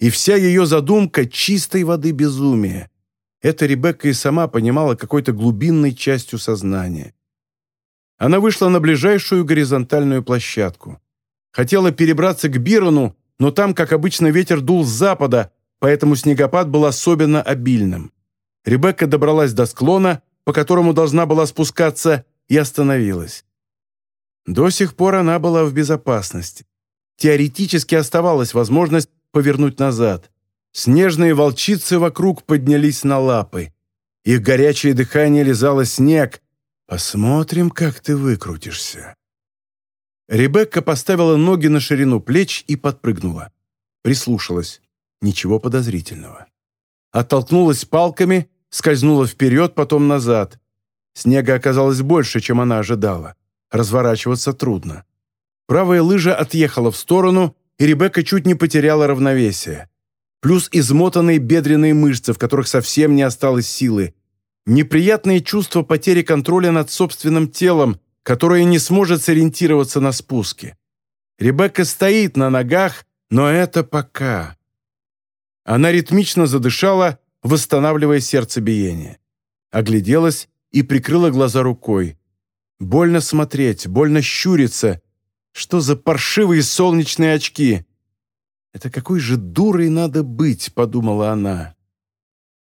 и вся ее задумка чистой воды безумия. Это Ребекка и сама понимала какой-то глубинной частью сознания. Она вышла на ближайшую горизонтальную площадку. Хотела перебраться к Бирону, но там, как обычно, ветер дул с запада, поэтому снегопад был особенно обильным. Ребекка добралась до склона, по которому должна была спускаться, и остановилась. До сих пор она была в безопасности. Теоретически оставалась возможность повернуть назад. Снежные волчицы вокруг поднялись на лапы. Их горячее дыхание лизало снег. «Посмотрим, как ты выкрутишься». Ребекка поставила ноги на ширину плеч и подпрыгнула. Прислушалась. Ничего подозрительного. Оттолкнулась палками, скользнула вперед, потом назад. Снега оказалось больше, чем она ожидала. Разворачиваться трудно. Правая лыжа отъехала в сторону, и Ребекка чуть не потеряла равновесие. Плюс измотанные бедренные мышцы, в которых совсем не осталось силы. Неприятное чувство потери контроля над собственным телом, которое не сможет сориентироваться на спуске. Ребекка стоит на ногах, но это пока. Она ритмично задышала, восстанавливая сердцебиение. Огляделась и прикрыла глаза рукой. Больно смотреть, больно щуриться. Что за паршивые солнечные очки? «Это какой же дурой надо быть», — подумала она.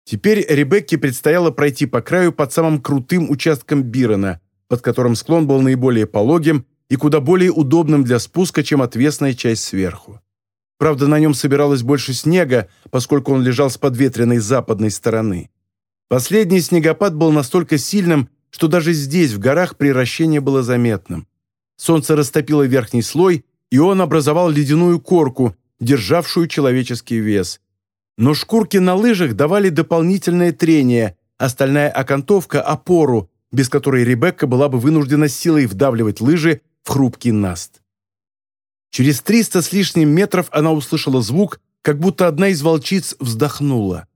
Теперь Ребекке предстояло пройти по краю под самым крутым участком Бирона, под которым склон был наиболее пологим и куда более удобным для спуска, чем отвесная часть сверху. Правда, на нем собиралось больше снега, поскольку он лежал с подветренной западной стороны. Последний снегопад был настолько сильным, что даже здесь, в горах, превращение было заметным. Солнце растопило верхний слой, и он образовал ледяную корку, державшую человеческий вес. Но шкурки на лыжах давали дополнительное трение, остальная окантовка – опору, без которой Ребекка была бы вынуждена силой вдавливать лыжи в хрупкий наст. Через триста с лишним метров она услышала звук, как будто одна из волчиц вздохнула.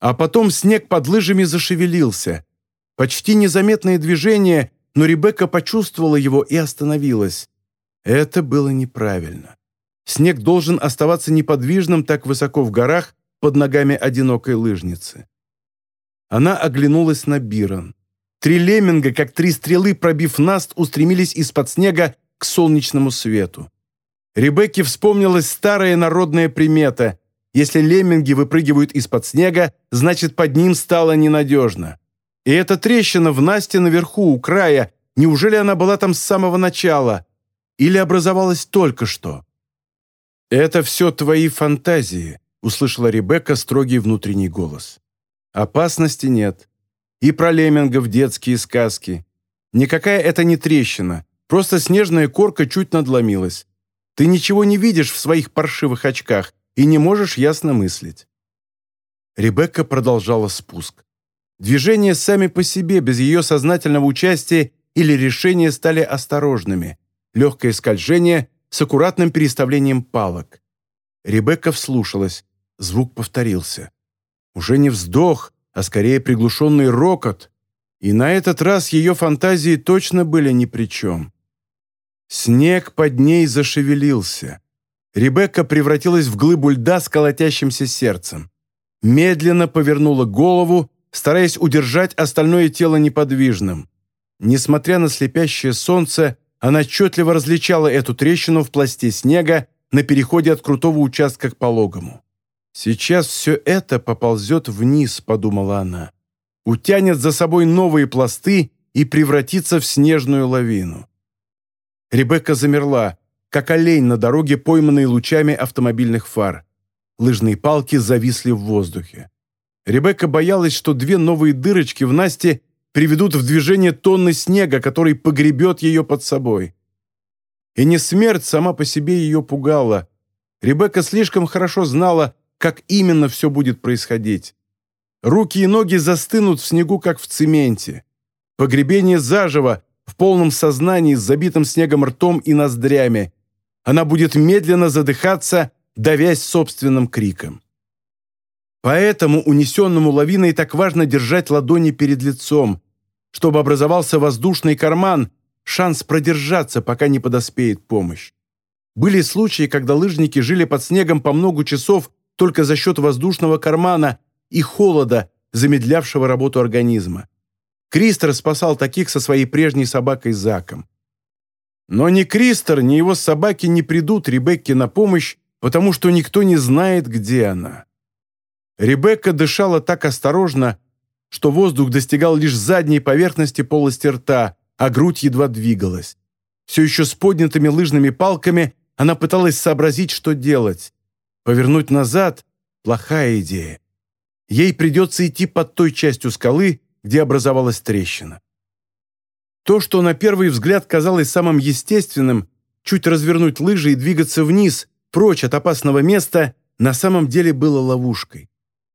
А потом снег под лыжами зашевелился. Почти незаметное движение, но Ребекка почувствовала его и остановилась. Это было неправильно. Снег должен оставаться неподвижным так высоко в горах под ногами одинокой лыжницы. Она оглянулась на Бирон. Три лемминга, как три стрелы, пробив наст, устремились из-под снега к солнечному свету. Ребекке вспомнилась старая народная примета. Если лемминги выпрыгивают из-под снега, значит, под ним стало ненадежно. И эта трещина в Насте наверху, у края, неужели она была там с самого начала? Или образовалась только что? «Это все твои фантазии», — услышала Ребекка строгий внутренний голос. «Опасности нет. И про леммингов детские сказки. Никакая это не трещина, просто снежная корка чуть надломилась. Ты ничего не видишь в своих паршивых очках и не можешь ясно мыслить». Ребекка продолжала спуск. Движения сами по себе, без ее сознательного участия или решения, стали осторожными. Легкое скольжение с аккуратным переставлением палок. Ребекка вслушалась. Звук повторился. Уже не вздох, а скорее приглушенный рокот. И на этот раз ее фантазии точно были ни при чем. Снег под ней зашевелился. Ребекка превратилась в глыбу льда с колотящимся сердцем. Медленно повернула голову стараясь удержать остальное тело неподвижным. Несмотря на слепящее солнце, она отчетливо различала эту трещину в пласте снега на переходе от крутого участка к пологому. «Сейчас все это поползет вниз», — подумала она. «Утянет за собой новые пласты и превратится в снежную лавину». Ребекка замерла, как олень на дороге, пойманный лучами автомобильных фар. Лыжные палки зависли в воздухе. Ребекка боялась, что две новые дырочки в Насте приведут в движение тонны снега, который погребет ее под собой. И не смерть сама по себе ее пугала. Ребекка слишком хорошо знала, как именно все будет происходить. Руки и ноги застынут в снегу, как в цементе. Погребение заживо, в полном сознании, с забитым снегом ртом и ноздрями. Она будет медленно задыхаться, давясь собственным криком. Поэтому унесенному лавиной так важно держать ладони перед лицом, чтобы образовался воздушный карман, шанс продержаться, пока не подоспеет помощь. Были случаи, когда лыжники жили под снегом по много часов только за счет воздушного кармана и холода, замедлявшего работу организма. Кристер спасал таких со своей прежней собакой Заком. Но ни Кристер, ни его собаки не придут Ребекке на помощь, потому что никто не знает, где она. Ребекка дышала так осторожно, что воздух достигал лишь задней поверхности полости рта, а грудь едва двигалась. Все еще с поднятыми лыжными палками она пыталась сообразить, что делать. Повернуть назад – плохая идея. Ей придется идти под той частью скалы, где образовалась трещина. То, что на первый взгляд казалось самым естественным, чуть развернуть лыжи и двигаться вниз, прочь от опасного места, на самом деле было ловушкой.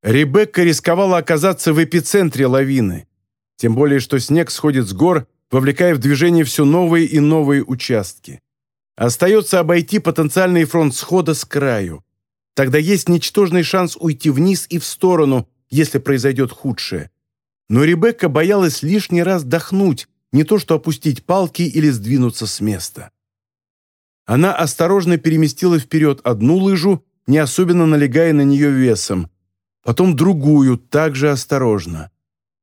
Ребекка рисковала оказаться в эпицентре лавины. Тем более, что снег сходит с гор, вовлекая в движение все новые и новые участки. Остается обойти потенциальный фронт схода с краю. Тогда есть ничтожный шанс уйти вниз и в сторону, если произойдет худшее. Но Ребекка боялась лишний раз дохнуть, не то что опустить палки или сдвинуться с места. Она осторожно переместила вперед одну лыжу, не особенно налегая на нее весом, потом другую, также осторожно.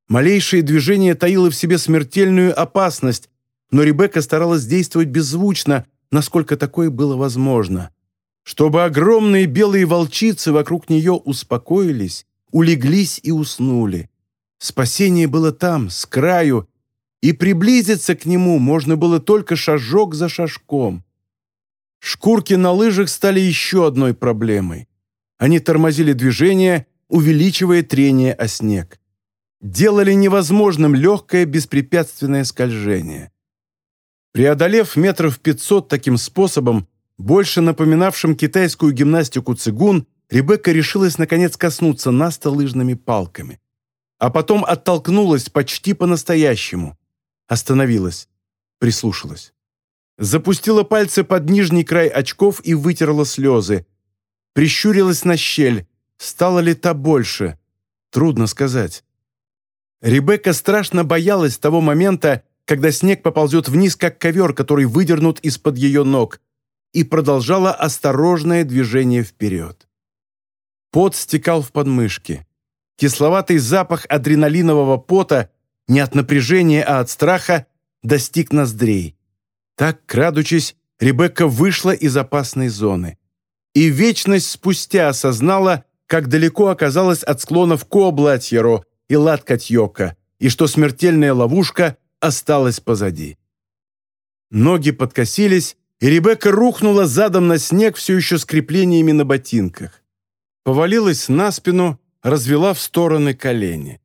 Малейшее движение таило в себе смертельную опасность, но Ребекка старалась действовать беззвучно, насколько такое было возможно. Чтобы огромные белые волчицы вокруг нее успокоились, улеглись и уснули. Спасение было там, с краю, и приблизиться к нему можно было только шажок за шажком. Шкурки на лыжах стали еще одной проблемой. Они тормозили движение увеличивая трение о снег. Делали невозможным легкое беспрепятственное скольжение. Преодолев метров пятьсот таким способом, больше напоминавшим китайскую гимнастику цигун, Ребекка решилась наконец коснуться Наста лыжными палками. А потом оттолкнулась почти по-настоящему. Остановилась. Прислушалась. Запустила пальцы под нижний край очков и вытерла слезы. Прищурилась на щель, Стала ли та больше? Трудно сказать. Ребекка страшно боялась того момента, когда снег поползет вниз, как ковер, который выдернут из-под ее ног, и продолжала осторожное движение вперед. Пот стекал в подмышки. Кисловатый запах адреналинового пота не от напряжения, а от страха достиг ноздрей. Так, крадучись, Ребекка вышла из опасной зоны. И вечность спустя осознала, как далеко оказалась от склонов Коблатьеро и Латкатьока, и что смертельная ловушка осталась позади. Ноги подкосились, и Ребекка рухнула задом на снег все еще с креплениями на ботинках. Повалилась на спину, развела в стороны колени.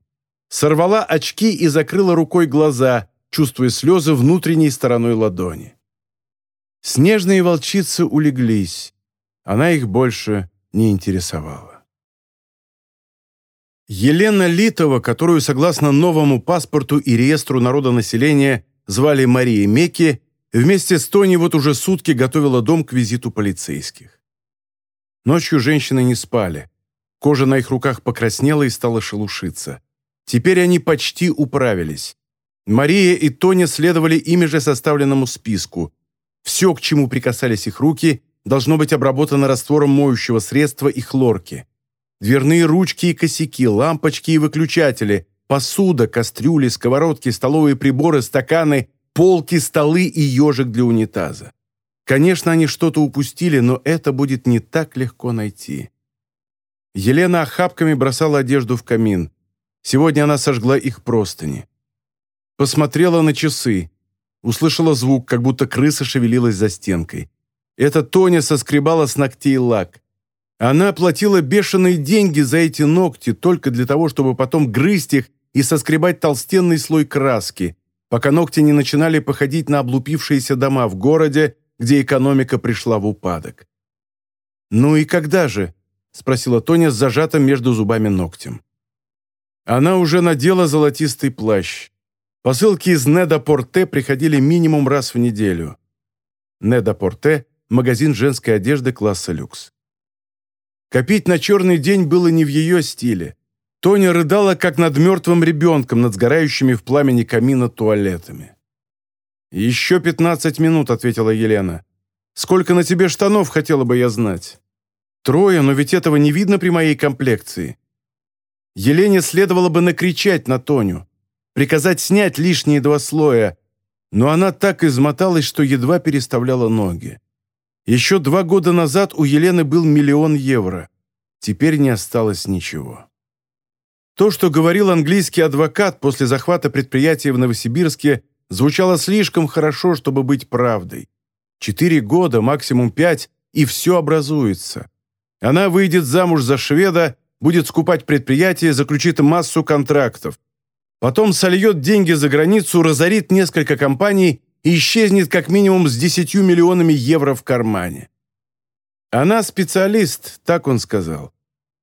Сорвала очки и закрыла рукой глаза, чувствуя слезы внутренней стороной ладони. Снежные волчицы улеглись. Она их больше не интересовала. Елена Литова, которую, согласно новому паспорту и реестру народонаселения, звали Мария Меки, вместе с Тони вот уже сутки готовила дом к визиту полицейских. Ночью женщины не спали. Кожа на их руках покраснела и стала шелушиться. Теперь они почти управились. Мария и Тоня следовали ими же составленному списку. Все, к чему прикасались их руки, должно быть обработано раствором моющего средства и хлорки. Дверные ручки и косяки, лампочки и выключатели, посуда, кастрюли, сковородки, столовые приборы, стаканы, полки, столы и ежик для унитаза. Конечно, они что-то упустили, но это будет не так легко найти. Елена охапками бросала одежду в камин. Сегодня она сожгла их простыни. Посмотрела на часы. Услышала звук, как будто крыса шевелилась за стенкой. Это Тоня соскребала с ногтей лак. Она платила бешеные деньги за эти ногти только для того, чтобы потом грызть их и соскребать толстенный слой краски, пока ногти не начинали походить на облупившиеся дома в городе, где экономика пришла в упадок. «Ну и когда же?» – спросила Тоня с зажатым между зубами ногтем. Она уже надела золотистый плащ. Посылки из Неда-Порте приходили минимум раз в неделю. Неда-Порте – магазин женской одежды класса люкс. Копить на черный день было не в ее стиле. Тоня рыдала, как над мертвым ребенком, над сгорающими в пламени камина туалетами. «Еще пятнадцать минут», — ответила Елена. «Сколько на тебе штанов, хотела бы я знать?» «Трое, но ведь этого не видно при моей комплекции». Елене следовало бы накричать на Тоню приказать снять лишние два слоя, но она так измоталась, что едва переставляла ноги. Еще два года назад у Елены был миллион евро. Теперь не осталось ничего. То, что говорил английский адвокат после захвата предприятия в Новосибирске, звучало слишком хорошо, чтобы быть правдой. Четыре года, максимум пять, и все образуется. Она выйдет замуж за шведа, будет скупать предприятие, заключит массу контрактов. Потом сольет деньги за границу, разорит несколько компаний и исчезнет как минимум с 10 миллионами евро в кармане. Она специалист, так он сказал.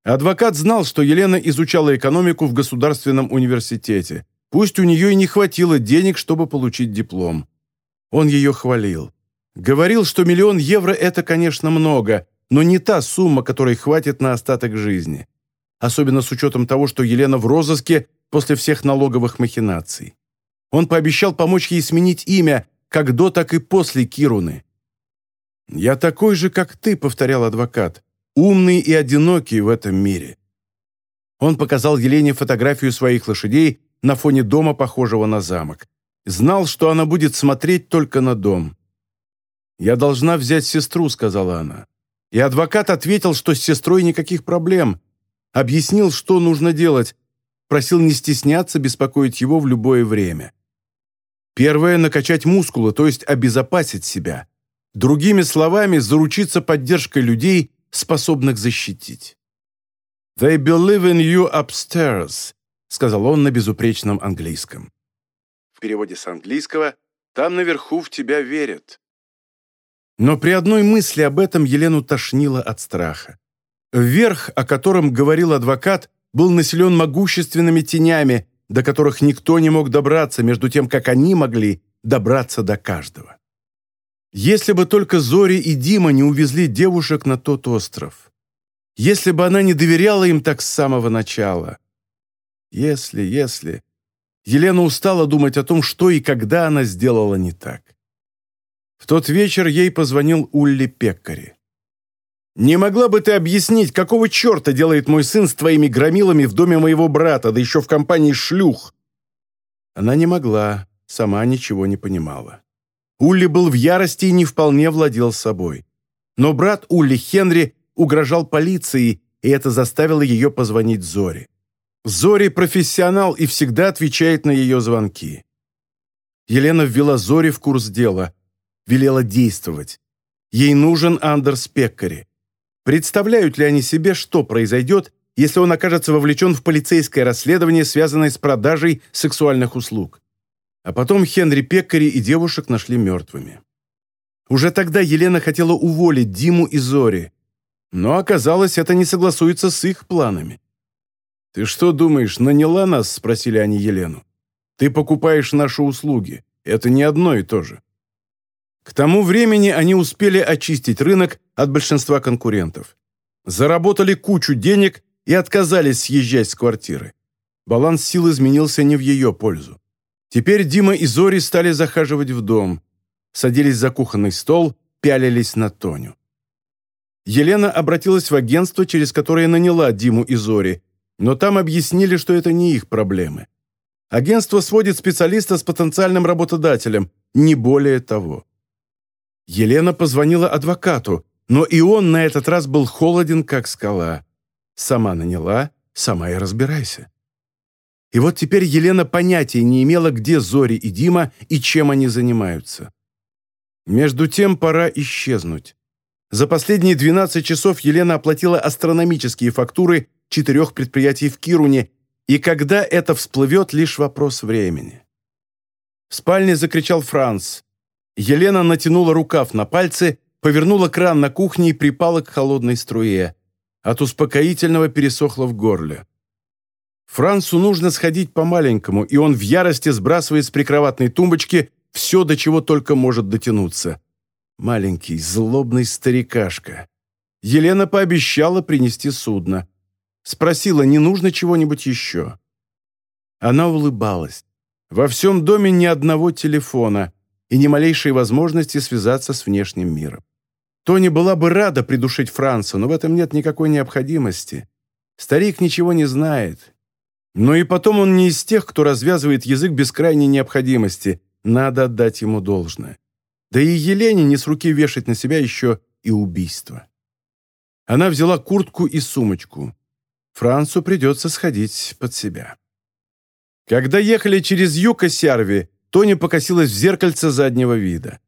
Адвокат знал, что Елена изучала экономику в государственном университете. Пусть у нее и не хватило денег, чтобы получить диплом. Он ее хвалил. Говорил, что миллион евро – это, конечно, много, но не та сумма, которой хватит на остаток жизни. Особенно с учетом того, что Елена в розыске после всех налоговых махинаций. Он пообещал помочь ей сменить имя как до, так и после Кируны. «Я такой же, как ты», — повторял адвокат, «умный и одинокий в этом мире». Он показал Елене фотографию своих лошадей на фоне дома, похожего на замок. Знал, что она будет смотреть только на дом. «Я должна взять сестру», — сказала она. И адвокат ответил, что с сестрой никаких проблем. Объяснил, что нужно делать, просил не стесняться беспокоить его в любое время. Первое – накачать мускулы, то есть обезопасить себя. Другими словами, заручиться поддержкой людей, способных защитить. «They believe in you upstairs», – сказал он на безупречном английском. В переводе с английского «там наверху в тебя верят». Но при одной мысли об этом Елену тошнило от страха. Вверх, о котором говорил адвокат, был населен могущественными тенями, до которых никто не мог добраться, между тем, как они могли добраться до каждого. Если бы только Зори и Дима не увезли девушек на тот остров. Если бы она не доверяла им так с самого начала. Если, если... Елена устала думать о том, что и когда она сделала не так. В тот вечер ей позвонил Улли Пеккари. «Не могла бы ты объяснить, какого черта делает мой сын с твоими громилами в доме моего брата, да еще в компании шлюх?» Она не могла, сама ничего не понимала. Улли был в ярости и не вполне владел собой. Но брат Улли, Хенри, угрожал полиции, и это заставило ее позвонить Зоре. Зори профессионал и всегда отвечает на ее звонки. Елена ввела Зори в курс дела, велела действовать. Ей нужен Андерс Пеккари. Представляют ли они себе, что произойдет, если он окажется вовлечен в полицейское расследование, связанное с продажей сексуальных услуг? А потом Хенри Пеккари и девушек нашли мертвыми. Уже тогда Елена хотела уволить Диму и Зори, но оказалось, это не согласуется с их планами. «Ты что думаешь, наняла нас?» – спросили они Елену. «Ты покупаешь наши услуги. Это не одно и то же». К тому времени они успели очистить рынок от большинства конкурентов. Заработали кучу денег и отказались съезжать с квартиры. Баланс сил изменился не в ее пользу. Теперь Дима и Зори стали захаживать в дом. Садились за кухонный стол, пялились на Тоню. Елена обратилась в агентство, через которое наняла Диму и Зори, но там объяснили, что это не их проблемы. Агентство сводит специалиста с потенциальным работодателем, не более того. Елена позвонила адвокату, но и он на этот раз был холоден, как скала. Сама наняла, сама и разбирайся. И вот теперь Елена понятия не имела, где Зори и Дима и чем они занимаются. Между тем пора исчезнуть. За последние 12 часов Елена оплатила астрономические фактуры четырех предприятий в Кируне, и когда это всплывет, лишь вопрос времени. В спальне закричал Франц. Елена натянула рукав на пальцы, повернула кран на кухне и припала к холодной струе. От успокоительного пересохло в горле. Францу нужно сходить по-маленькому, и он в ярости сбрасывает с прикроватной тумбочки все, до чего только может дотянуться. Маленький, злобный старикашка. Елена пообещала принести судно. Спросила, не нужно чего-нибудь еще. Она улыбалась. Во всем доме ни одного телефона и ни малейшей возможности связаться с внешним миром. Тони была бы рада придушить Франца, но в этом нет никакой необходимости. Старик ничего не знает. Но и потом он не из тех, кто развязывает язык без крайней необходимости. Надо отдать ему должное. Да и Елене не с руки вешать на себя еще и убийство. Она взяла куртку и сумочку. Францу придется сходить под себя. Когда ехали через Юка-Сярви, Тони покосилась в зеркальце заднего вида.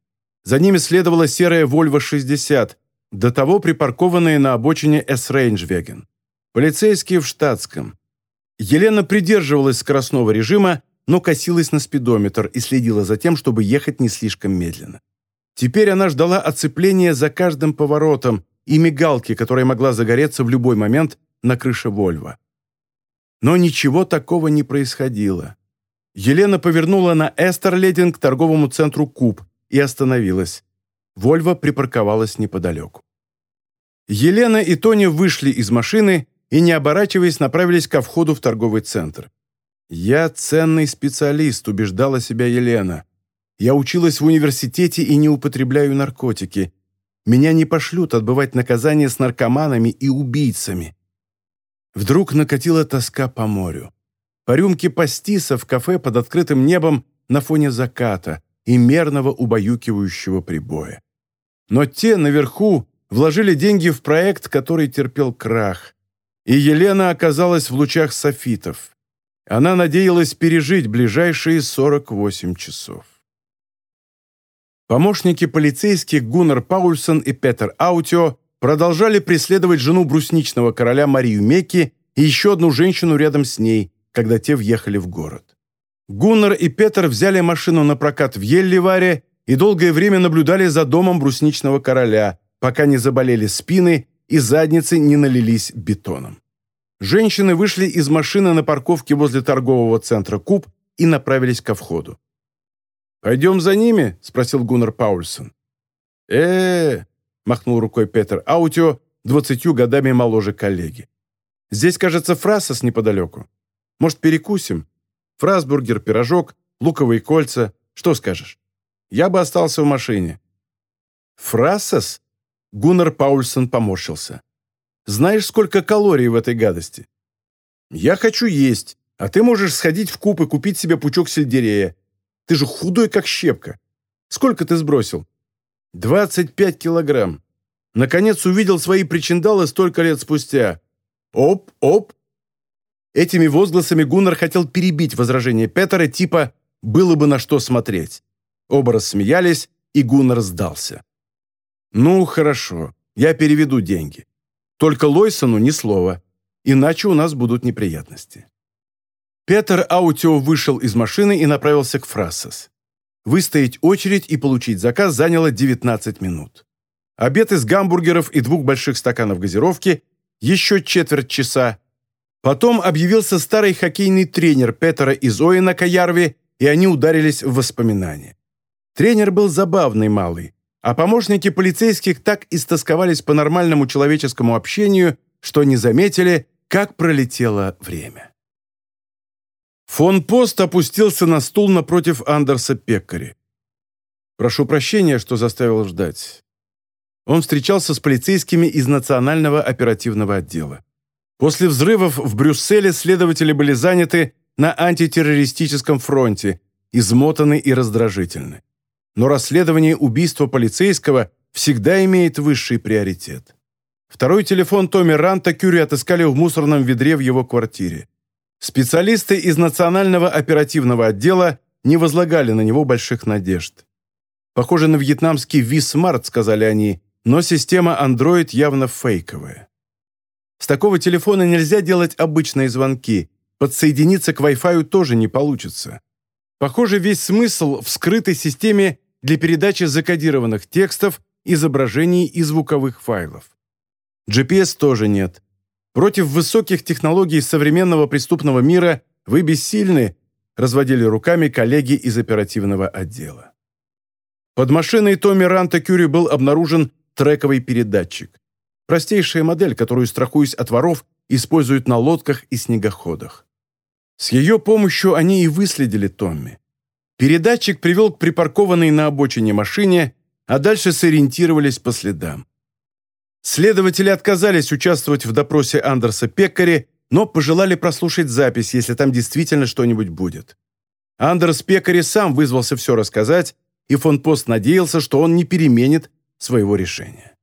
За ними следовала серая «Вольво-60», до того припаркованная на обочине «С-Рейнджвеген». Полицейские в штатском. Елена придерживалась скоростного режима, но косилась на спидометр и следила за тем, чтобы ехать не слишком медленно. Теперь она ждала оцепления за каждым поворотом и мигалки, которая могла загореться в любой момент на крыше Вольво. Но ничего такого не происходило. Елена повернула на Эстерлединг к торговому центру Куб и остановилась. Вольво припарковалась неподалеку. Елена и Тони вышли из машины и, не оборачиваясь, направились ко входу в торговый центр. «Я ценный специалист», — убеждала себя Елена. «Я училась в университете и не употребляю наркотики. Меня не пошлют отбывать наказание с наркоманами и убийцами». Вдруг накатила тоска по морю по рюмке пастиса в кафе под открытым небом на фоне заката и мерного убаюкивающего прибоя. Но те наверху вложили деньги в проект, который терпел крах, и Елена оказалась в лучах софитов. Она надеялась пережить ближайшие 48 часов. Помощники полицейских Гуннар Паульсон и Петер Аутио продолжали преследовать жену брусничного короля Марию Мекки и еще одну женщину рядом с ней, когда те въехали в город. Гуннар и Петр взяли машину на прокат в Елливаре и долгое время наблюдали за домом брусничного короля, пока не заболели спины и задницы не налились бетоном. Женщины вышли из машины на парковке возле торгового центра «Куб» и направились ко входу. «Пойдем за ними?» – спросил Гуннар Паульсон. э махнул рукой Петр Аутио, двадцатью годами моложе коллеги. «Здесь, кажется, Фрасос неподалеку». Может, перекусим? Фрасбургер, пирожок, луковые кольца. Что скажешь? Я бы остался в машине». «Фрассес?» Гуннар Паульсон поморщился. «Знаешь, сколько калорий в этой гадости?» «Я хочу есть, а ты можешь сходить в куб и купить себе пучок сельдерея. Ты же худой, как щепка. Сколько ты сбросил?» «Двадцать пять килограмм. Наконец увидел свои причиндалы столько лет спустя. Оп, оп!» Этими возгласами Гуннар хотел перебить возражение Петера типа «было бы на что смотреть». Оба рассмеялись, и Гуннар сдался. «Ну, хорошо, я переведу деньги. Только Лойсону ни слова, иначе у нас будут неприятности». Петер Аутио вышел из машины и направился к Фрассес. Выстоять очередь и получить заказ заняло 19 минут. Обед из гамбургеров и двух больших стаканов газировки – еще четверть часа. Потом объявился старый хоккейный тренер Петера из Оина Каярви, и они ударились в воспоминания. Тренер был забавный малый, а помощники полицейских так истосковались по нормальному человеческому общению, что не заметили, как пролетело время. Фон Пост опустился на стул напротив Андерса Пеккари. «Прошу прощения, что заставил ждать». Он встречался с полицейскими из Национального оперативного отдела. После взрывов в Брюсселе следователи были заняты на антитеррористическом фронте, измотаны и раздражительны но расследование убийства полицейского всегда имеет высший приоритет. Второй телефон Томми Ранта Кюри отыскали в мусорном ведре в его квартире. Специалисты из Национального оперативного отдела не возлагали на него больших надежд. Похоже на вьетнамский Vsmart, сказали они, но система Android явно фейковая. С такого телефона нельзя делать обычные звонки, подсоединиться к Wi-Fi тоже не получится. Похоже, весь смысл в скрытой системе для передачи закодированных текстов, изображений и звуковых файлов. GPS тоже нет. Против высоких технологий современного преступного мира вы бессильны, разводили руками коллеги из оперативного отдела. Под машиной Томми Ранта Кюри был обнаружен трековый передатчик. Простейшая модель, которую, страхуясь от воров, используют на лодках и снегоходах. С ее помощью они и выследили Томми. Передатчик привел к припаркованной на обочине машине, а дальше сориентировались по следам. Следователи отказались участвовать в допросе Андерса Пеккари, но пожелали прослушать запись, если там действительно что-нибудь будет. Андерс Пеккари сам вызвался все рассказать, и фон Пост надеялся, что он не переменит своего решения.